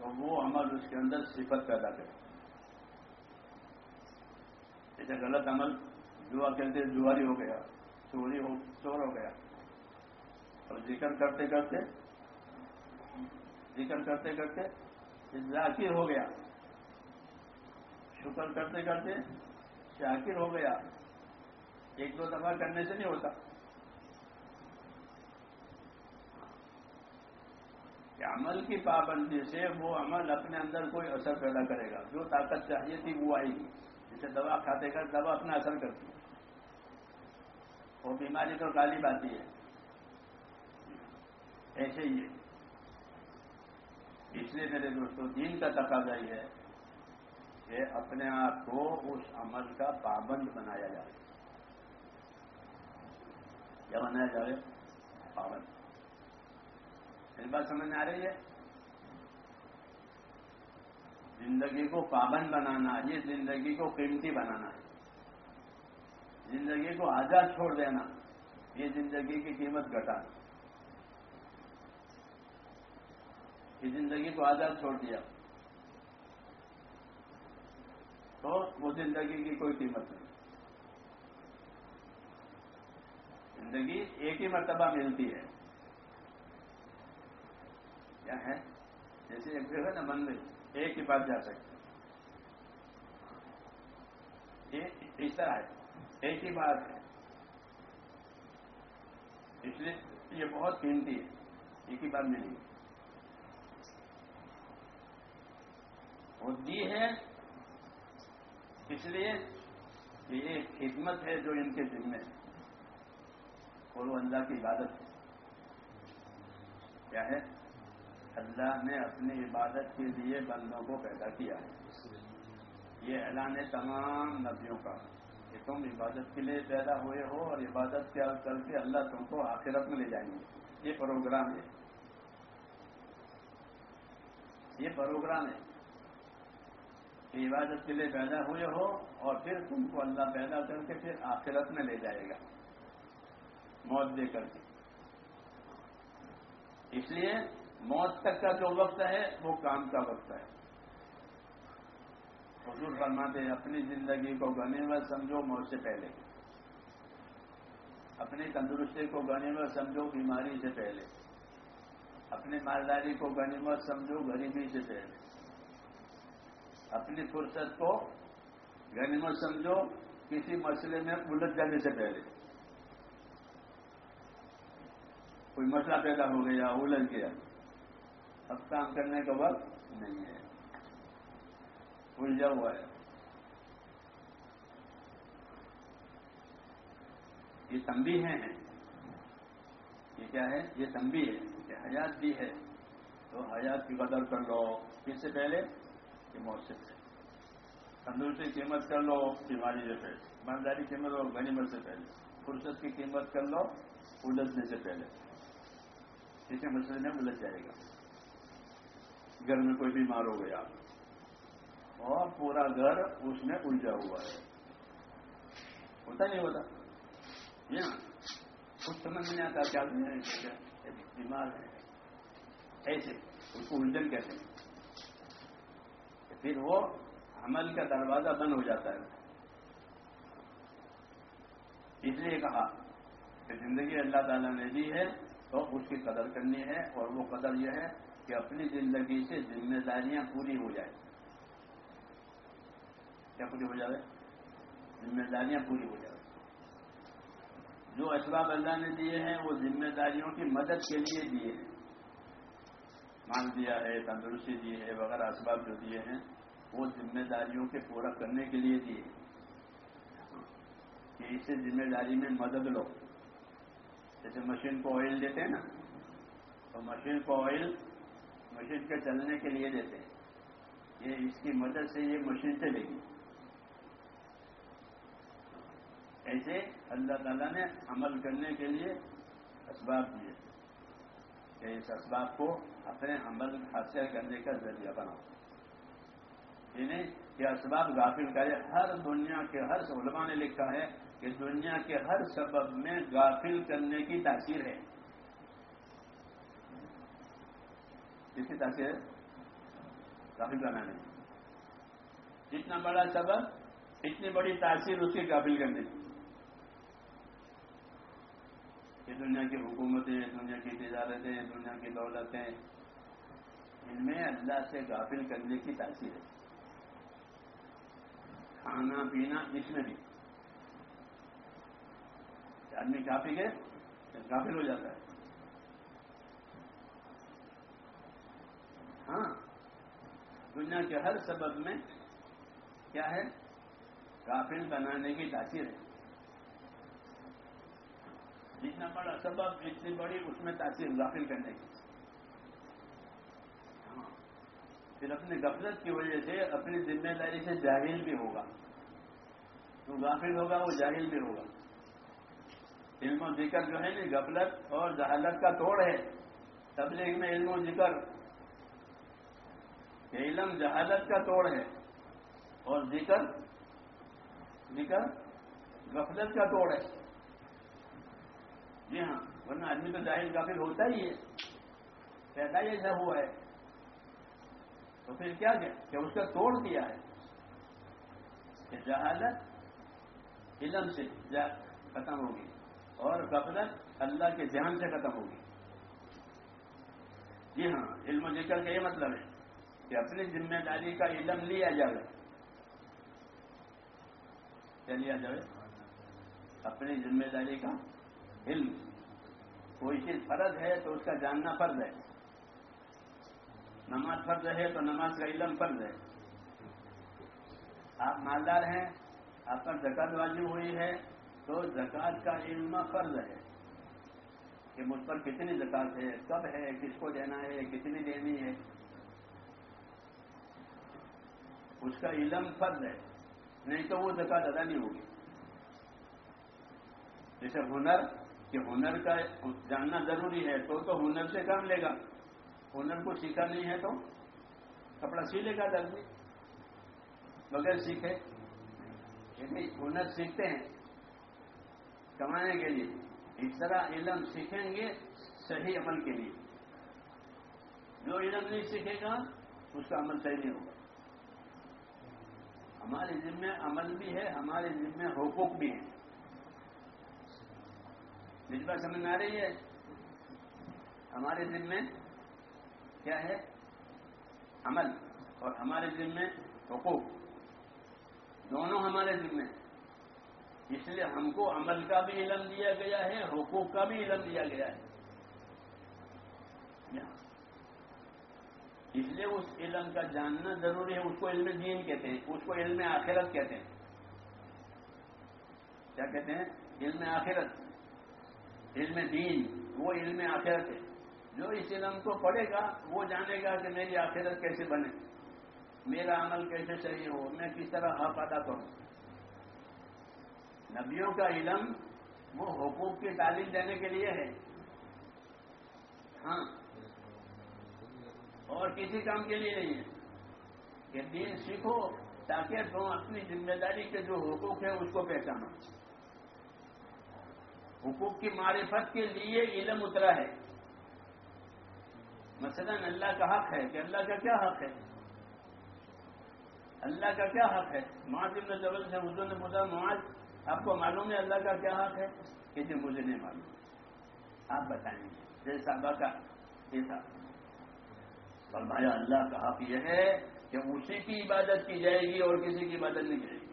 تو وہ عمل اس کے اندر صفت پیدا کرے۔ جیسے غلط عمل جوا کہتے جواری ہو گیا، چوری ہو، چور ہو گیا۔ اور ذکر کرتے کرتے، ذکر کرتے کرتے ذاکر ہو گیا۔ شکر کرتے کرتے شاکر ہو گیا۔ ایک دو دفعہ کرنے سے نہیں ہوتا۔ کہ عمل کی پابندی سے وہ عمل اپنے اندر کوئی اثر پیدا کرے گا۔ جو طاقت چاہیے تھی وہ آئے گی۔ جیسے دوا کھاتے کر دوا اپنا اثر کرتی ہے۔ وہ بیماری تو غالب آتی ہے۔ ایسے ہی ہے۔ اس لیے میرے دوستوں دین کا تقاضا یہ ہے کہ اپنے آپ کو اس عمل کا پابند بنایا جائے۔ کیا بنایا جائے؟ پابند۔ بات سمجھ میں آ رہی ہے؟ زندگی کو پابند بنانا، یہ زندگی کو قیمتی بنانا ہے۔ زندگی کو آزاد چھوڑ دینا، یہ زندگی کی قیمت گھٹانا۔ یہ زندگی کو آزاد چھوڑ دیا۔ تو وہ زندگی کی کوئی قیمت نہیں۔ زندگی ایک ہی مرتبہ ملتی ہے۔ کیا ہے جیسے ایک جگہ نا بن گئی ایک ہی بات جا سکتے اس طرح ہے، ایک ہی بات ہے۔ اس لیے یہ بہت قیمتی ہے، ایک ہی بات ملی وہ دی ہے، اس لیے کہ یہ خدمت ہے جو ان کے ذمے ہے۔ اور وہ اللہ کی عبادت ہے۔ کیا ہے؟ اللہ نے اپنی عبادت کے لیے بندوں کو پیدا کیا ہے۔ یہ اعلان ہے تمام نبیوں کا کہ تم عبادت کے لیے پیدا ہوئے ہو اور عبادت کیا کر کے اللہ تم کو آخرت میں لے جائیں گے۔ یہ پروگرام ہے۔ یہ پروگرام ہے کہ عبادت کے لیے پیدا ہوئے ہو اور پھر تم کو اللہ پیدا کر کے پھر آخرت میں لے جائے گا۔ موت دے کر کے۔ اس لیے موت تک کا جو وقت ہے، وہ کام کا وقت ہے۔ حضور فرماتے ہیں، اپنی زندگی کو گنے میں سمجھو، موت سے پہلے۔ اپنی تندرستی کو غنیمت سمجھو، بیماری سے پہلے۔ اپنی مالداری کو غنیمت سمجھو، غریبی سے پہلے۔ اپنی فرصت کو غنیمت سمجھو، کسی مسئلے میں الجھ جانے سے پہلے۔ کوئی مسئلہ پیدا ہو گیا، الجھ گیا۔ اب کام کرنے کا وقت نہیں ہے۔ الجھا ہوا ہے۔ یہ تمبی ہیں۔ یہ کیا ہے؟ یہ تمبی ہے۔ کہ حیات بھی ہے۔ تو حیات کی قدر کر لو۔ کس سے پہلے یہ موت سے۔ پہلے تندرستی قیمت کر لو بیماری سے پہلے۔ ایمانداری قیمت اور غنیمت سے پہلے۔ فرصت کی قیمت کر لو۔ الجھنے سے پہلے۔ کسی مسئلے میں الجھ جائے گا۔ گھر میں کوئی بیمار ہو گیا۔ اور پورا گھر اس میں الجھا ہوا ہے۔ ہوتا نہیں ہوتا۔ کچھ سمجھ نہیں آتا کیا بیمار ہے۔ ایسے اس کو الجھن کہتے ہیں۔ پھر وہ عمل کا دروازہ بند ہو جاتا ہے۔ اس لیے کہا کہ زندگی اللہ تعالیٰ نے دی ہے تو اس کی قدر کرنی ہے اور وہ قدر یہ ہے کہ اپنی زندگی سے ذمہ داریاں پوری ہو جائیں۔ کیا پوری ہو جائے ذمہ داریاں پوری ہو جائیں جو اسباب اللہ نے دیے ہیں، وہ ذمہ داریوں کی مدد کے لیے دیے ہیں۔ مان دیا ہے، تندرستی دی ہے، وغیرہ اسباب جو دیے ہیں، وہ ذمہ داریوں کے پورا کرنے کے لیے دیے کہ اسے ذمہ داری میں مدد لو۔ جیسے مشین کو آئل دیتے ہیں نا، تو مشین کو آئل مشین کے چلنے کے لیے دیتے ہیں۔ یہ اس کی مدد سے یہ مشین چلے گی۔ ایسے اللہ تعالیٰ نے عمل کرنے کے لیے اسباب دیے۔ کہ اس اسباب کو اپنے عمل حاصل کرنے کا ذریعہ بناؤ۔ یعنی کہ اسباب غافل کرے۔ ہر دنیا کے ہر علماء نے لکھا ہے کہ دنیا کے ہر سبب میں غافل کرنے کی تاثیر ہے۔ کس کی تاثیر ہے غافل بنانے جتنا بڑا سبب اتنی بڑی تاثیر اس کی غافل کرنے کی۔ دنیا کی حکومتیں دنیا کی تجارتیں دنیا کی دولتیں ان میں اللہ سے غافل کرنے کی تاثیر ہے۔ کھانا پینا اس میں بھی۔ آدمی کافی گئے غافل ہو جاتا ہے۔ ہاں۔ دنیا کے ہر سبب میں کیا ہے؟ غافل بنانے کی تاثیر ہے۔ جتنا بڑا سبب اتنی بڑی اس میں تاثیر غافل کرنے کی۔ ہاں۔ پھر اپنی غفلت کی وجہ سے اپنی ذمہ داری سے جاہل بھی ہوگا۔ جو غافل ہوگا، وہ جاہل بھی ہوگا۔ علم و ذکر جو ہے نا، غفلت اور جہالت کا توڑ ہے۔ تبلیغ میں علم و ذکر علم جہالت کا توڑ ہے اور ذکر ذکر غفلت کا توڑ ہے جی ہاں ورنہ آدمی تو جاہل کافر ہوتا ہی ہے۔ پیدا ہی ایسا ہوا ہے۔ تو پھر کیا کہ اس کا توڑ دیا ہے؟ کہ جہالت علم سے ختم ہوگی اور غفلت اللہ کے ذہن سے ختم ہوگی۔ جی ہاں علم و ذکر کا یہ مطلب ہے۔ کہ اپنی ذمہ داری کا علم لیا جائے۔ کیا لیا جائے؟ اپنی ذمہ داری کا علم۔ کوئی چیز فرض ہے تو اس کا جاننا فرض ہے۔ نماز فرض ہے تو نماز کا علم فرض ہے۔ آپ مالدار ہیں، آپ پر زکات واجب ہوئی ہے تو زکات کا علم فرض ہے۔ کہ مجھ پر کتنی زکات ہے، کب ہے، کس کو دینا ہے، کتنی دینی ہے اس کا علم فرض ہے۔ نہیں تو وہ زکات ادا نہیں ہوگی۔ جیسے ہنر، کہ ہنر کا جاننا ضروری ہے تو تو ہنر سے کام لے گا۔ ہنر کو سیکھا نہیں ہے تو کپڑا سی لے گا آدمی بغیر سیکھے۔ یعنی ہنر سیکھتے ہیں۔ کمانے کے لیے۔ اس طرح علم سیکھیں گے صحیح عمل کے لیے۔ جو علم نہیں سیکھے گا، اس کا عمل صحیح نہیں ہوگا۔ ہمارے ذمے عمل بھی ہے، ہمارے ذمے حقوق بھی ہیں۔ میری بات سمجھ میں آ رہی ہے؟ ہمارے دل میں کیا ہے؟ عمل اور ہمارے دل میں حقوق۔ دونوں ہمارے دل میں اس لیے ہم کو عمل کا بھی علم دیا گیا ہے، حقوق کا بھی علم دیا گیا ہے۔ اس لیے اس علم کا جاننا ضروری ہے، اس کو علم دین کہتے ہیں، اس کو علم آخرت کہتے ہیں۔ کیا کہتے ہیں؟ علم آخرت، علم دین، وہ علم آخرت ہے۔ جو اس علم کو پڑھے گا، وہ جانے گا کہ میری آخرت کیسے بنے، میرا عمل کیسے صحیح ہو، میں کس طرح حق ادا کروں۔ نبیوں کا علم وہ حقوق کی تعلیم دینے کے لیے ہے۔ ہاں اور کسی کام کے لیے نہیں ہے۔ کہ دین سیکھو تاکہ تم اپنی ذمہ داری کے جو حقوق ہے اس کو پہچانو۔ حقوق کی معرفت کے لیے علم اترا ہے۔ مثلا اللہ کا حق ہے کہ اللہ کا کیا حق ہے؟ اللہ کا کیا حق ہے؟ معاذ ابن جبل سے حضور نے پوچھا، معاذ، آپ کو معلوم ہے اللہ کا کیا حق ہے؟ کہ جی مجھے نہیں معلوم۔ آپ بتائیں گے۔ جیسے صاحبہ کا یہ تھا۔ فرمایا، اللہ کا حق یہ ہے کہ اسی کی عبادت کی جائے گی اور کسی کی عبادت نہیں جائے گی۔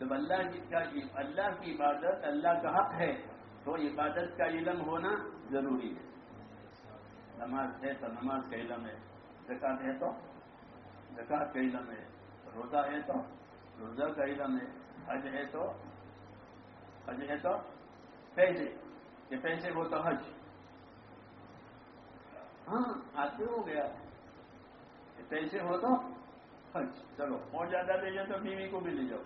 جب اللہ کا اللہ کی عبادت، اللہ کا حق ہے، تو عبادت کا علم ہونا ضروری ہے۔ نماز ہے تو نماز کا علم ہے۔ زکات ہے تو زکات کا علم ہے۔ روزہ ہے تو روزہ کا علم ہے۔ حج ہے تو حج ہے تو پیسے کہ پیسے ہو تو حج۔ ہاں آتے ہو گیا۔ پیسے ہو تو حج چلو، اور زیادہ لے جاؤ تو بیوی کو بھی لے جاؤ۔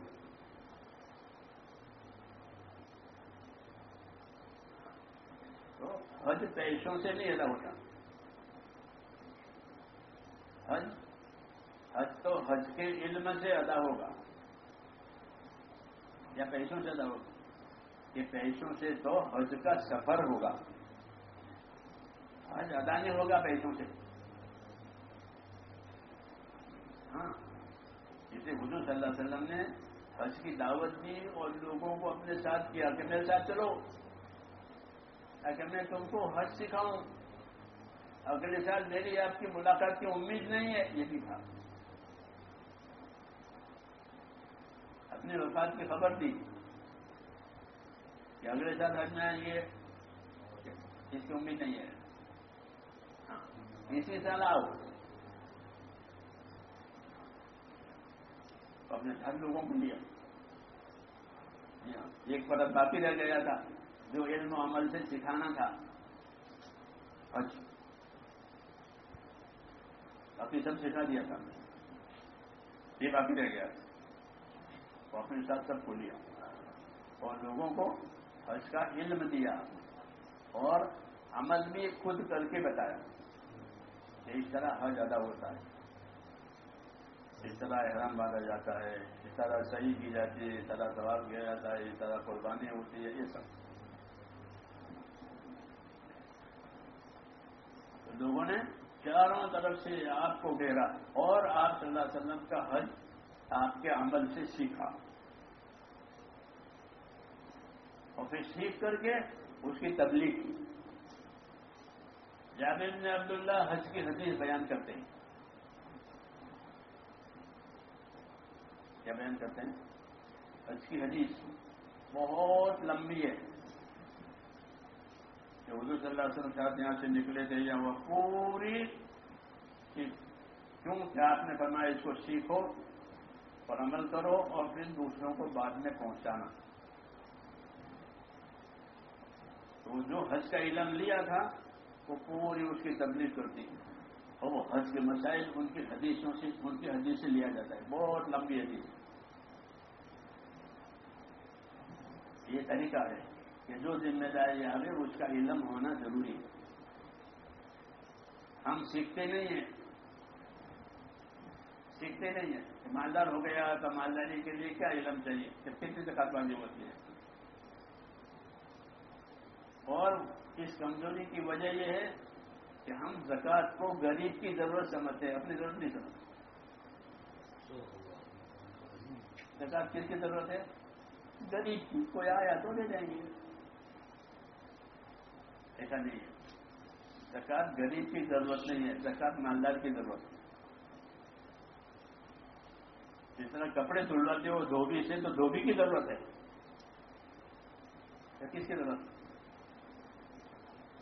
تو حج پیسوں سے نہیں ادا ہوتا۔ حج حج تو حج کے علم سے ادا ہوگا۔ یا پیسوں سے ادا ہوگا۔ کہ پیسوں سے تو حج کا سفر ہوگا۔ ہاں، حج ادا نہیں ہوگا پیسوں سے۔ ہاں جسے حضور صلی اللہ علیہ وسلم نے حج کی دعوت دی اور لوگوں کو اپنے ساتھ کیا کہ میرے ساتھ چلو۔ تاکہ میں تم کو حج سکھاؤں، اگلے سال میری آپ کی ملاقات کی امید نہیں ہے، یہ بھی تھا۔ اپنے وفات کی خبر دی کہ اگلے سال حج میں آئیں گے، اس کی امید نہیں ہے۔ ہاں سال آؤ اپنے ہر لوگوں کو لیا۔ ایک پرت باقی رہ گیا تھا۔ جو علم و عمل سے سکھانا تھا۔ اچھا۔ باقی سب سکھا دیا تھا۔ یہ باقی رہ گیا۔ تھا وہ اپنے ساتھ سب کو لیا۔ اور لوگوں کو حج کا علم دیا۔ اور عمل بھی خود کر کے بتایا۔ اس طرح حج ادا ہوتا ہے۔ اس طرح احرام باندھا جاتا ہے، اس طرح صحیح کی جاتی ہے، اس طرح سوال کیا جاتا ہے، اس طرح قربانی ہوتی ہے، یہ سب۔ لوگوں نے چاروں طرف سے آپ کو گھیرا اور آپ صلی اللہ علیہ وسلم کا حج آپ کے عمل سے سیکھا۔ اور پھر سیکھ کر کے اس کی تبلیغ کی۔ جابر نے عبداللہ حج کی حدیث بیان کرتے ہیں۔ کیا بیان کرتے ہیں؟ حج کی حدیث بہت لمبی ہے۔ کہ حضور صلی اللہ علیہ وسلم چاہتے یہاں سے نکلے تھے یا وہ پوری کیوں کہ آپ نے فرمایا اس کو سیکھو اور عمل کرو اور پھر دوسروں کو بعد میں پہنچانا۔ تو جو حج کا علم لیا تھا وہ پوری اس کی تبلیغ کرتی اور وہ حج کے مسائل ان کی حدیثوں سے ان کی حدیث سے لیا جاتا ہے۔ بہت لمبی حدیث۔ یہ طریقہ ہے کہ جو ذمہ داری آئے اس کا علم ہونا ضروری ہے۔ ہم سیکھتے نہیں ہیں۔ سیکھتے نہیں ہیں۔ مالدار ہو گیا تو مالداری کے لیے کیا علم چاہیے؟ کہ کتنی زکات بازی ہوتی ہے۔ اور اس کمزوری کی وجہ یہ ہے کہ ہم زکات کو غریب کی ضرورت سمجھتے ہیں، اپنی ضرورت نہیں سمجھتے۔ زکات کس کی ضرورت ہے؟ غریب کی، کوئی آیا تو دے جائیں گے۔ ایسا نہیں ہے۔ زکات غریب کی ضرورت نہیں ہے زکات مالدار کی ضرورت ہے۔ جس طرح کپڑے دھلواتے ہو، دھوبی سے تو دھوبی کی ضرورت ہے۔ کس کی ضرورت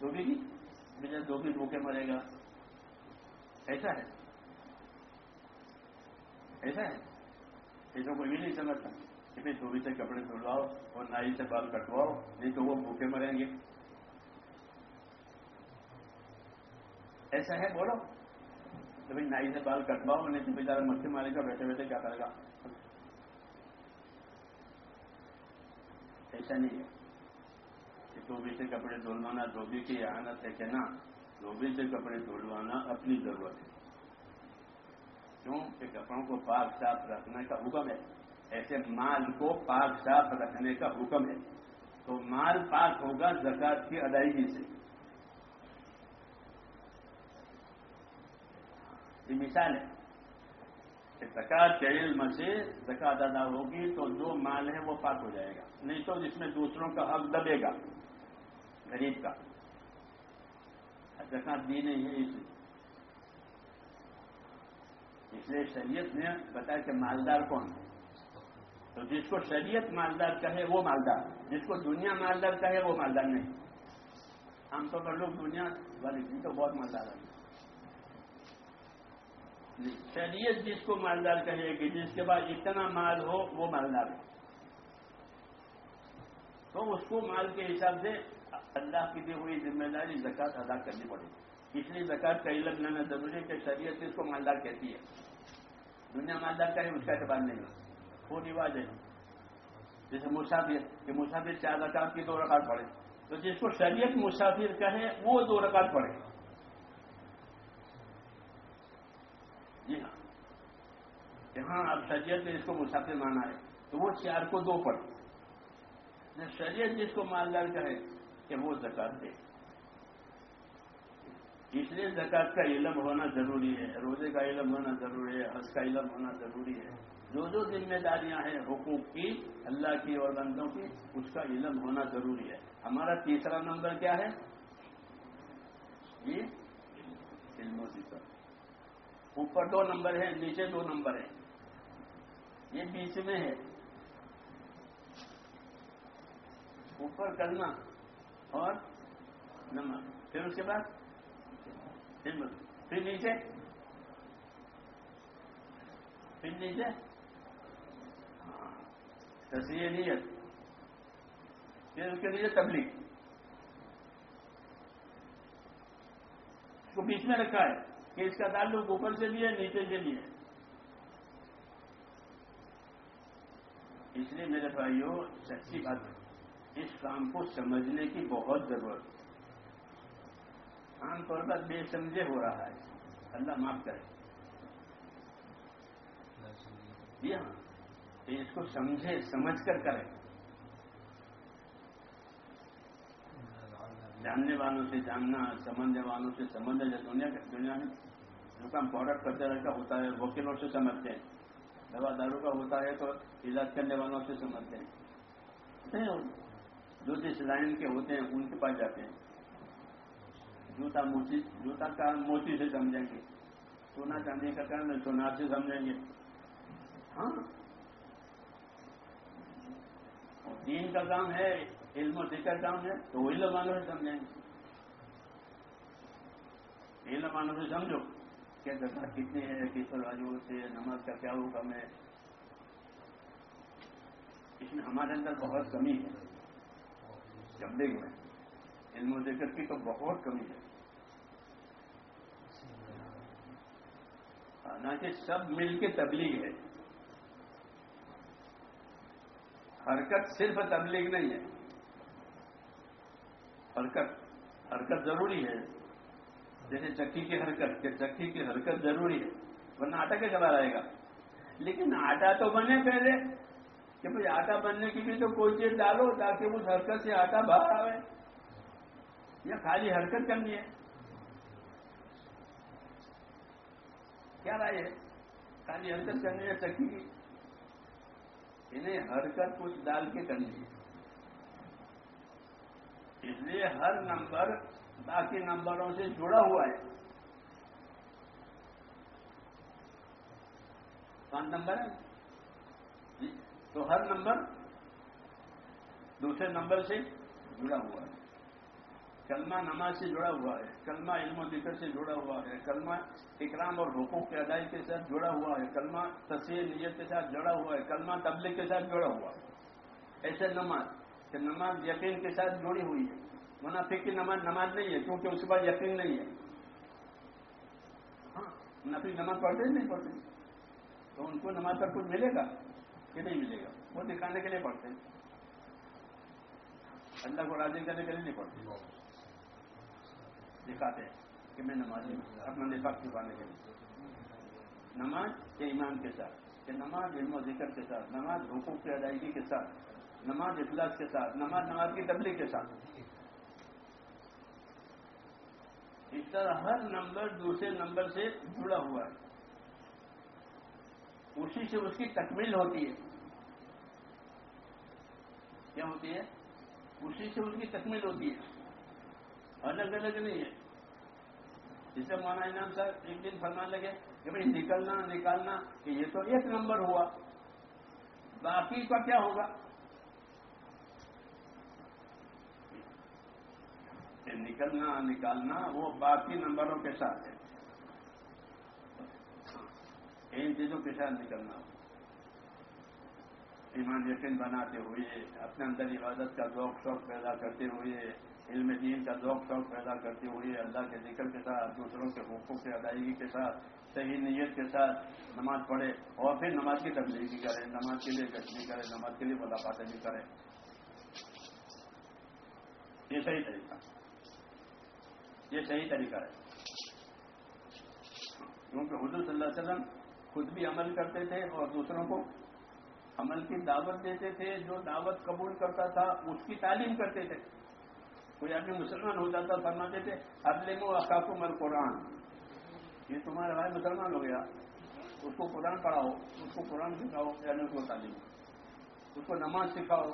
دھوبی کی بجے دھوبی بھوکے مرے گا۔ ایسا ہے؟ ایسا ہے؟ ایسا کوئی بھی نہیں سمجھتا۔ کہ بھائی دھوبی سے کپڑے دھلواؤ اور نائی سے بال کٹواؤ، نہیں تو وہ بھوکے مریں گے۔ ایسا ہے؟ بولو۔ تو بھائی نائی سے بال کٹواؤ، نہیں تو بیچارا مچھلی مارے گا، بیٹھے بیٹھے کیا کرے گا؟ ایسا نہیں ہے۔ دھوبی سے کپڑے دھلوانا، دھوبی کی احانت ہے کہنا دھوبی سے کپڑے دھلوانا اپنی ضرورت ہے۔ کیوں؟ کہ کپڑوں کو پاک صاف رکھنے کا حکم ہے۔ ایسے مال کو پاک صاف رکھنے کا حکم ہے۔ تو مال پاک ہوگا زکات کی ادائیگی سے۔ یہ مثال ہے کہ زکات کے علم سے زکات ادا ہوگی تو جو مال ہے وہ پاک ہو جائے گا۔ نہیں تو جس میں دوسروں کا حق دبے گا۔ غریب کا۔ زکات دی نہیں ہے اس اس لیے شریعت نے بتایا کہ مالدار کون ہے۔ تو جس کو شریعت مالدار کہے وہ مالدار، جس کو دنیا مالدار کہے وہ مالدار نہیں۔ عام طور پر لوگ دنیا والی جی تو بہت مالدار ہے جی، شریعت جس کو مالدار کہے گی، جس کے بعد اتنا مال ہو، وہ مالدار ہے۔ تو اس کو مال کے حساب سے اللہ کی دی ہوئی ذمہ داری زکات ادا کرنی پڑے۔ گی اس لیے زکات کا علم لینا ضروری ہے کہ شریعت اس کو مالدار کہتی ہے۔ دنیا مالدار کا ہے اس کا اعتبار نہیں وہ رواج ہے۔ جیسے مسافر، کہ مسافر چار رکعت کی دو رکعت پڑے تو جس کو شریعت مسافر کہے، وہ دو رکعت پڑے جی ہاں۔ جہاں اب شریعت نے اس کو مسافر مانا ہے۔ تو وہ چار کو دو پڑے شریعت جس کو مالدار کہے کہ وہ زکات دے۔ اس لیے زکات کا علم ہونا ضروری ہے، روزے کا علم ہونا ضروری ہے، حج کا علم ہونا ضروری ہے۔ جو جو ذمہ داریاں ہیں، حقوق کی، اللہ کی اور بندوں کی، اس کا علم ہونا ضروری ہے۔ ہمارا تیسرا نمبر کیا ہے؟ یہ علم و ذکر۔ اوپر دو نمبر ہے نیچے دو نمبر ہے یہ بیچ میں ہے۔ اوپر کرنا۔ اور نمک۔ پھر اس کے بعد پھر نیچے۔ پھر نیچے۔ ہاں۔ تصویر نیت۔ پھر اس کے لیے تبلیغ۔ اس کو بیچ میں رکھا ہے کہ اس کا تعلق اوپر سے بھی ہے، نیچے سے بھی ہے۔ اس لیے میرے بھائیوں سچی بات ہے۔ اس کام کو سمجھنے کی بہت ضرورت ہے۔ عام طور پر بے سمجھے ہو رہا ہے۔ اللہ معاف کرے۔ جی ہاں اس کو سمجھے، سمجھ کر کرے۔ جاننے والوں سے جاننا، سمجھنے والوں سے سمجھنا دنیا دنیا میں جو کام پروڈکٹ کرتے رہتا ہوتا ہے؟ وکیلوں سے سمجھتے ہیں۔ دوا داروں کا ہوتا ہے تو علاج کرنے والوں سے سمجھتے ہیں۔ جو جس لائن کے ہوتے ہیں، ان کے پاس جاتے ہیں۔ جوتا موتی جوتا کا موتی سے سمجھیں گے۔ سونا چاندی کا کام سونار سے سمجھیں گے۔ ہاں۔ دین کا کام ہے، علم و ذکر کام ہے، تو وہ علم والوں سے سمجھیں گے۔ علم والوں سے سمجھو کیا زکات کتنی ہے کس پر سے نماز کا کیا حکم ہے۔ اس میں ہمارے اندر بہت کمی ہے۔ جب میں علم و ذکر کی تو بہت کمی ہے۔ حالانکہ سب مل کے تبلیغ ہے۔ حرکت صرف تبلیغ نہیں ہے۔ حرکت حرکت ضروری ہے۔ جیسے چکی کی حرکت، کہ چکی کی حرکت ضروری ہے۔ ورنہ آٹا کے چلا رہے گا؟ لیکن آٹا تو بنے پہلے۔ کہ بھائی آٹا بننے کی بھی تو کوئی چیز ڈالو تاکہ اس حرکت سے آٹا باہر آئے یا خالی حرکت کرنی ہے کیا رائے ہے خالی حرکت کرنی ہے چکی کی انہیں حرکت کچھ ڈال کے کرنی ہے اس لیے ہر نمبر باقی نمبروں سے جڑا ہوا ہے پانچ نمبر ہے تو ہر نمبر دوسرے نمبر سے جڑا ہوا ہے۔ کلمہ نماز سے جڑا ہوا ہے، کلمہ علم و ذکر سے جڑا ہوا ہے، کلمہ اکرام اور حقوق کے ادائی کے ساتھ جڑا ہوا ہے، کلمہ تصویر نیت کے ساتھ جڑا ہوا ہے، کلمہ تبلیغ کے ساتھ جڑا ہوا ہے۔ ایسے نماز کہ نماز یقین کے ساتھ جڑی ہوئی ہے۔ منافق کی نماز نماز نہیں ہے، کیونکہ اس کے بعد یقین نہیں ہے۔ ہاں منافق نماز پڑھتے ہی نہیں پڑھتے؟ تو ان کو نماز پر کچھ ملے گا؟ کہ نہیں ملے گا۔ وہ دکھانے کے لیے پڑھتے اللہ کو راضی کرنے کے لیے نہیں پڑھتے۔ دکھاتے ہیں کہ میں نماز اپنا نفاق چھپانے کے لیے۔ نماز کے ایمان کے ساتھ، کہ نماز علم و ذکر کے ساتھ، نماز حقوق کی ادائیگی کے ساتھ، نماز اخلاص کے ساتھ، نماز نماز کی تبلیغ کے ساتھ۔ اس طرح ہر نمبر دوسرے نمبر سے جڑا ہوا ہے۔ اسی سے اس کی تکمیل ہوتی ہے۔ کیا ہوتی ہے؟ اسی سے اس کی تکمیل ہوتی ہے۔ الگ الگ نہیں ہے۔ جسے مولانا انعام صاحب ایک دن فرمان لگے کہ بھائی نکلنا، نکالنا کہ یہ تو ایک نمبر ہوا۔ باقی کا کیا ہوگا؟ نکلنا، نکالنا وہ باقی نمبروں کے ساتھ ہے۔ ان چیزوں کے ساتھ نکلنا۔ ایمان یقین بناتے ہوئے، اپنے اندر عبادت کا ذوق، شوق پیدا کرتے ہوئے، علم دین کا ذوق، شوق پیدا کرتے ہوئے اللہ کے ذکر کے ساتھ، دوسروں کے حقوق کی ادائیگی کے ساتھ، صحیح نیت کے ساتھ نماز پڑھے اور پھر نماز کی تبدیلی کرے، نماز کے لیے گشنی کرے، نماز کے لیے ملاقاتیں بھی کرے۔ یہ صحیح طریقہ۔ یہ صحیح طریقہ ہے۔ کیونکہ حضور صلی اللہ علیہ وسلم خود بھی عمل کرتے تھے اور دوسروں کو عمل کی دعوت دیتے تھے، جو دعوت قبول کرتا تھا، اس کی تعلیم کرتے تھے۔ کوئی آدمی مسلمان ہو جاتا، فرماتے تھے ادلم و اقاف مل قرآن یہ تمہارا بھائی مسلمان ہو گیا، اس کو قرآن پڑھاؤ، اس کو قرآن سکھاؤ یعنی اس کو تعلیم۔ اس کو نماز سکھاؤ۔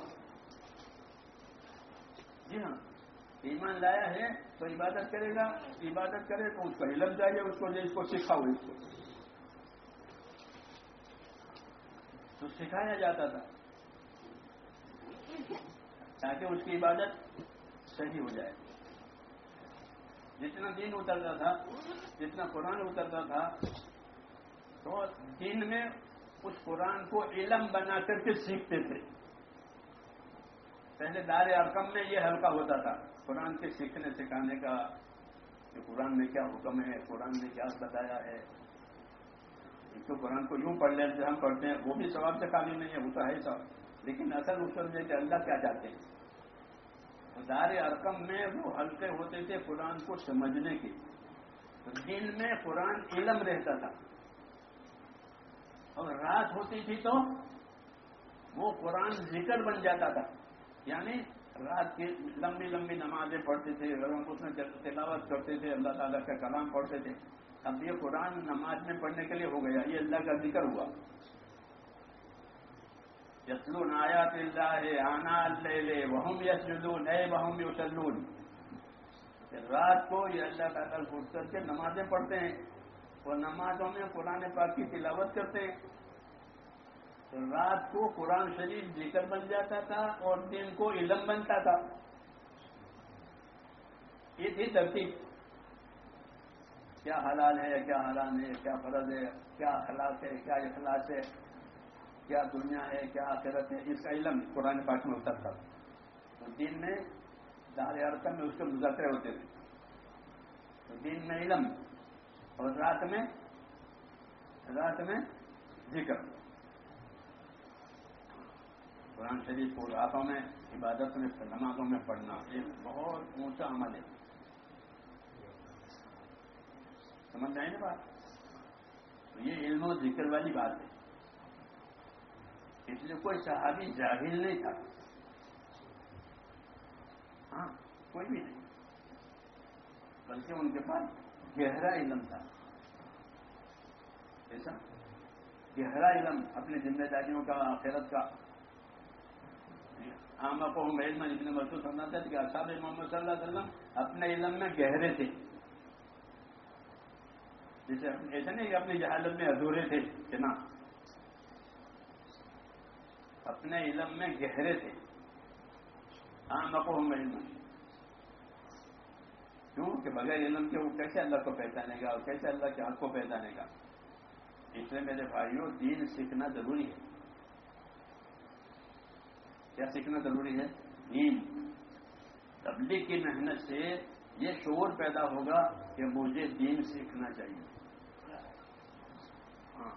جی ہاں ایمان لایا ہے تو عبادت کرے گا، عبادت کرے تو اس کا علم چاہیے اس کو اس کو سکھاؤ، اس کو۔ تو سکھایا جاتا تھا۔ تاکہ اس کی عبادت صحیح ہو جائے۔ جتنا دین اترتا تھا، جتنا قرآن اترتا تھا، تو دین میں اس قرآن کو علم بنا کر کے سیکھتے تھے۔ پہلے دار ارکم میں یہ ہلکا ہوتا تھا، قرآن کے سیکھنے سکھانے کا، کہ قرآن میں کیا حکم ہے، قرآن میں کیا بتایا ہے۔ تو قرآن کو یوں پڑھ لیں ہم پڑھتے ہیں، وہ بھی ثواب سے خالی نہیں ہے، وہ تو ہے سب لیکن اصل اصل کہ اللہ کیا چاہتے ہیں؟ دار ارکم میں وہ ہلکے ہوتے تھے قرآن کو سمجھنے کے۔ دن میں قرآن علم رہتا تھا۔ اور رات ہوتی تھی تو وہ قرآن ذکر بن جاتا تھا۔ یعنی رات کی لمبی لمبی نمازیں پڑھتے تھے اس میں تلاوت کرتے تھے، اللہ تعالیٰ کا کلام پڑھتے تھے۔ اب یہ قرآن نماز میں پڑھنے کے لیے ہو گیا، یہ اللہ کا ذکر ہوا۔ یسلون آیات اللہ، آنا اللہ وہم یسلون اے وہم یسلون رات کو یہ اللہ تعالیٰ اٹھ کر کے نمازیں پڑھتے ہیں اور نمازوں میں قرآن پاک کی تلاوت کرتے ہیں۔ تو رات کو قرآن شریف ذکر بن جاتا تھا اور دن کو علم بنتا تھا۔ یہ تھی ترتیب۔ کیا حلال ہے، کیا حرام ہے، کیا فرض ہے، کیا اخلاق ہے، کیا اخلاص ہے، کیا دنیا ہے، کیا آخرت ہے، اس کا علم قرآن پاک میں اترتا تو دن میں دار ارکن میں اس کے مذاکرے ہوتے تھے۔ تو دن میں علم اور رات میں رات میں ذکر۔ قرآن شریف کو راتوں میں عبادت میں، نمازوں میں پڑھنا، ایک بہت اونچا عمل ہے۔ سمجھ آئے نا بات؟ تو یہ علم و ذکر والی بات ہے۔ اس لیے کوئی صحابی جاہل نہیں تھا۔ ہاں کوئی بھی نہیں۔ بلکہ ان کے پاس گہرا علم تھا۔ ایسا؟ گہرا علم اپنی ذمہ داریوں کا، آخرت کا۔ آما کو ہم علم ابن مسعود فرماتے تھے کہ اصحاب محمد صلی اللہ علیہ وسلم اپنے علم میں گہرے تھے۔ جیسے ایسا نہیں کہ اپنی جہالت میں ادھورے تھے کہ نا اپنے علم میں گہرے تھے۔ آما کو ہم علم۔ کیوں؟ کہ بغیر علم کے وہ کیسے اللہ کو پہچانے گا اور کیسے اللہ کے حق کو پہچانے گا؟ اس لیے میرے بھائیوں، دین سیکھنا ضروری ہے۔ کیا سیکھنا ضروری ہے؟ دین۔ تبلیغ کی محنت سے یہ شعور پیدا ہوگا کہ مجھے دین سیکھنا چاہیے ہاں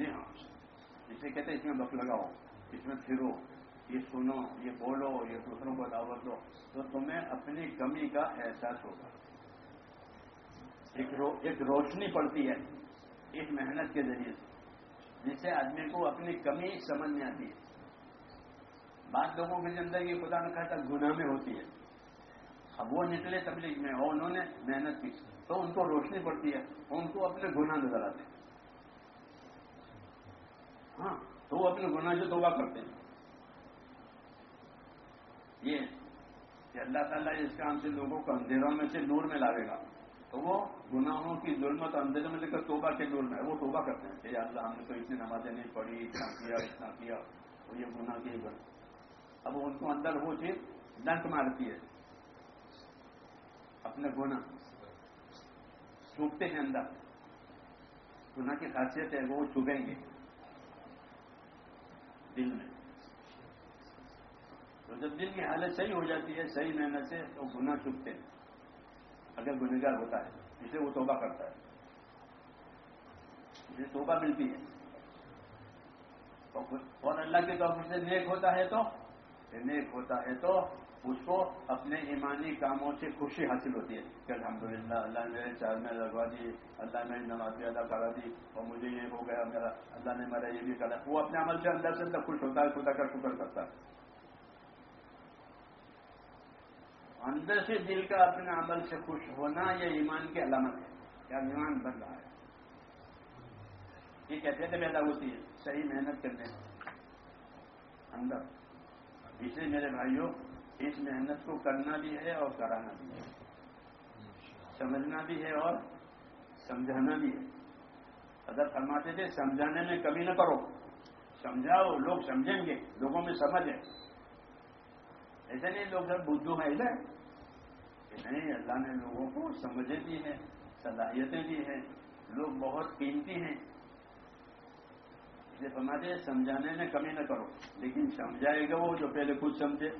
جی ہاں جسے کہتے ہیں اس میں وقت لگاؤ، اس میں پھرو، یہ سنو، یہ بولو، یہ دوسروں کو دعوت دو۔ تو تمہیں اپنی کمی کا احساس ہوگا۔ ایک رو، ایک روشنی پڑتی ہے اس محنت کے ذریعے سے جس سے آدمی کو اپنی کمی سمجھ میں آتی ہے۔ بعض لوگوں کی زندگی خدا نے کہا گناہ میں ہوتی ہے۔ اب وہ نکلے تبلیغ میں اور انہوں نے محنت کی۔ تو ان کو روشنی پڑتی ہے، ان کو اپنے گناہ نظر آتے ہیں۔ ہاں تو وہ اپنے گناہ سے توبہ کرتے ہیں۔ یہ کہ اللہ تعالیٰ اس کام سے لوگوں کو اندھیروں میں سے نور میں لاوے گا۔ تو وہ گناہوں کی ظلمت اندھیروں میں لے کر توبہ کے نور میں، وہ توبہ کرتے ہیں کہ اللہ ہم نے تو اتنی نمازیں نہیں پڑھی، اتنا کیا اتنا کیا وہ یہ گناہ کی بن۔ اب ان کو اندر وہ چیز ڈنک مارتی ہے۔ اپنے گناہ چوبتے ہیں اندر۔ گناہ کی خاصیت ہے وہ چبیں گے۔ دل میں۔ تو جب دل کی حالت صحیح ہو جاتی ہے، صحیح محنت سے تو گناہ چکتے ہیں۔ اگر گنگار ہوتا ہے، اسے وہ توبہ کرتا ہے۔ اسے توبہ ملتی ہے۔ اور اللہ کے طور سے نیک ہوتا ہے تو نیک ہوتا ہے تو اس کو اپنے ایمانی کاموں سے خوشی حاصل ہوتی ہے کہ الحمدللہ اللہ نے میرے چار میں لگوا دی، اللہ نے نمازی ادا کرا دی اور مجھے یہ ہو گیا، میرا اللہ نے میرا یہ بھی کرا وہ اپنے عمل سے اندر سے اندر خوش ہوتا ہے خدا کا شکر کرتا ہے۔ اندر سے دل کا اپنے عمل سے خوش ہونا یہ ایمان کی علامت ہے کیا ایمان بن رہا ہے۔ یہ کہتے تھے پیدا ہوتی ہے، صحیح محنت کرنے اندر۔ اس لیے میرے بھائیوں اس محنت کو کرنا بھی ہے اور کرانا بھی ہے۔ سمجھنا بھی ہے اور سمجھانا بھی ہے۔ اگر فرماتے تھے سمجھانے میں کمی نہ کرو۔ سمجھاؤ، لوگ سمجھیں گے، لوگوں میں سمجھ ہے۔ ایسا نہیں، لوگ سب بدھو ہیں کہ نہیں، اللہ نے لوگوں کو سمجھے دی ہیں، صلاحیتیں دی ہیں۔ لوگ بہت قیمتی ہیں۔ اسے سمجھے سمجھانے میں کمی نہ کرو۔ لیکن سمجھائے گا وہ جو پہلے خود سمجھے۔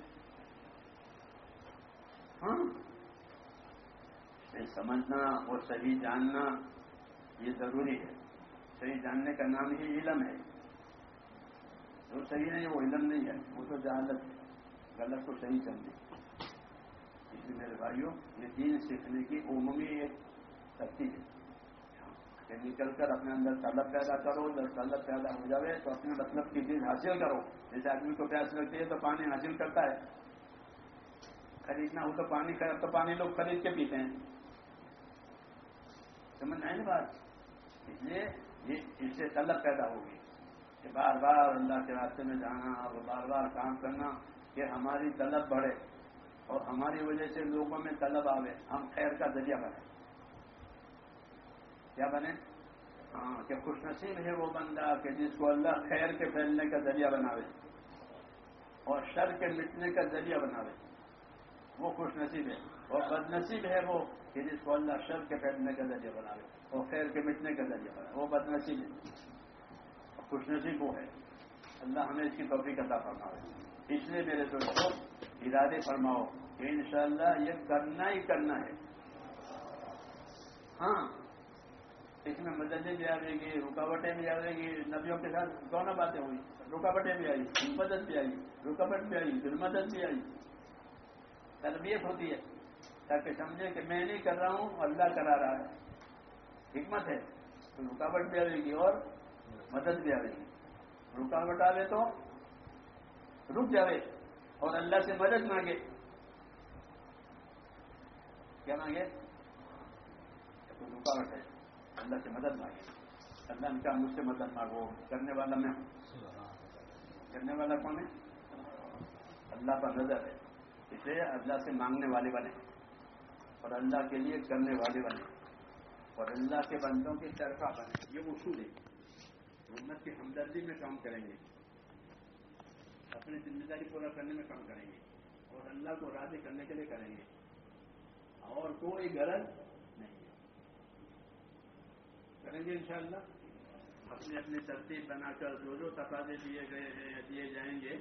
ہاں؟ سمجھنا اور صحیح جاننا یہ ضروری ہے۔ صحیح جاننے کا نام ہی علم ہے۔ جو صحیح نہیں وہ علم نہیں ہے، وہ تو جہالت ہے۔ غلط کو صحیح سمجھے اس لیے میرے بھائیوں، یہ دین سیکھنے کی عمومی ایک ترتیب ہے۔ ہاں، کہ نکل کر اپنے اندر طلب پیدا کرو، جب طلب پیدا ہو جائے تو اپنے مطلب کی چیز حاصل کرو۔ جیسے آدمی کو پیاس لگتی ہے تو پانی حاصل کرتا ہے۔ خریدنا ہو تو پانی تو پانی لوگ خرید کے پیتے ہیں۔ سمجھ آئی نا بات؟ اس لیے یہ اس سے طلب پیدا ہوگی کہ بار بار اللہ کے راستے میں جانا اور بار بار کام کرنا کہ ہماری طلب بڑھے اور ہماری وجہ سے لوگوں میں طلب آوے۔ ہم خیر کا ذریعہ بنے کیا بنے ہاں کہ خوش نصیب ہے وہ بندہ کہ جس کو اللہ خیر کے پھیلنے کا ذریعہ بناوے اور شر کے مٹنے کا ذریعہ بناوے۔ وہ خوش نصیب ہے اور بد نصیب ہے وہ کہ جس کو اللہ شر کے پھیلنے کا ذریعہ بناوے اور خیر کے مٹنے کا ذریعہ بنائے وہ بد نصیب ہے۔ خوش نصیب وہ ہے۔ اللہ ہمیں اس کی توفیق عطا فرماوے اس لیے میرے دوستوں ارادے فرماؤ کہ انشاءاللہ یہ کرنا ہی کرنا ہے۔ ہاں اس میں مددیں بھی آ جائے گی، رکاوٹیں بھی آ جائے گی، نبیوں کے ساتھ دونوں باتیں ہوئی۔ رکاوٹیں بھی آئی، مدد بھی آئی، رکاوٹ بھی آئی پھر مدد بھی آئی۔ تربیت ہوتی ہے۔ تاکہ سمجھے کہ میں نہیں کر رہا ہوں اللہ کرا رہا ہے۔ حکمت ہے۔ تو رکاوٹ بھی آئے گی اور مدد بھی آئے گی۔ رکاوٹ آئے تو رک جاوے اور اللہ سے مدد مانگے۔ کیا مانگے؟ رکاوٹ ہے۔ اللہ سے مدد مانگے۔ اللہ نے کہا مجھ سے مدد مانگو۔ کرنے والا میں ہوں۔ کرنے والا کون ہے؟ اللہ پر نظر ہے۔ اسے اللہ سے مانگنے والے بنے اور اللہ کے لیے کرنے والے بنے اور اللہ کے بندوں کی طرفہ بنے۔ یہ اصول ہے۔ امت کی ہمدردی میں کام کریں گے۔ اپنی ذمہ داری پورا کرنے میں کام کریں گے۔ اور اللہ کو راضی کرنے کے لیے کریں گے۔ اور کوئی غرض نہیں ہے۔ کریں گے انشاءاللہ۔ اپنی اپنی ترتیب بنا کر جو جو تقاضے دیے گئے ہیں، دیے جائیں گے،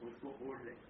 اس کو اوڑھ لیں۔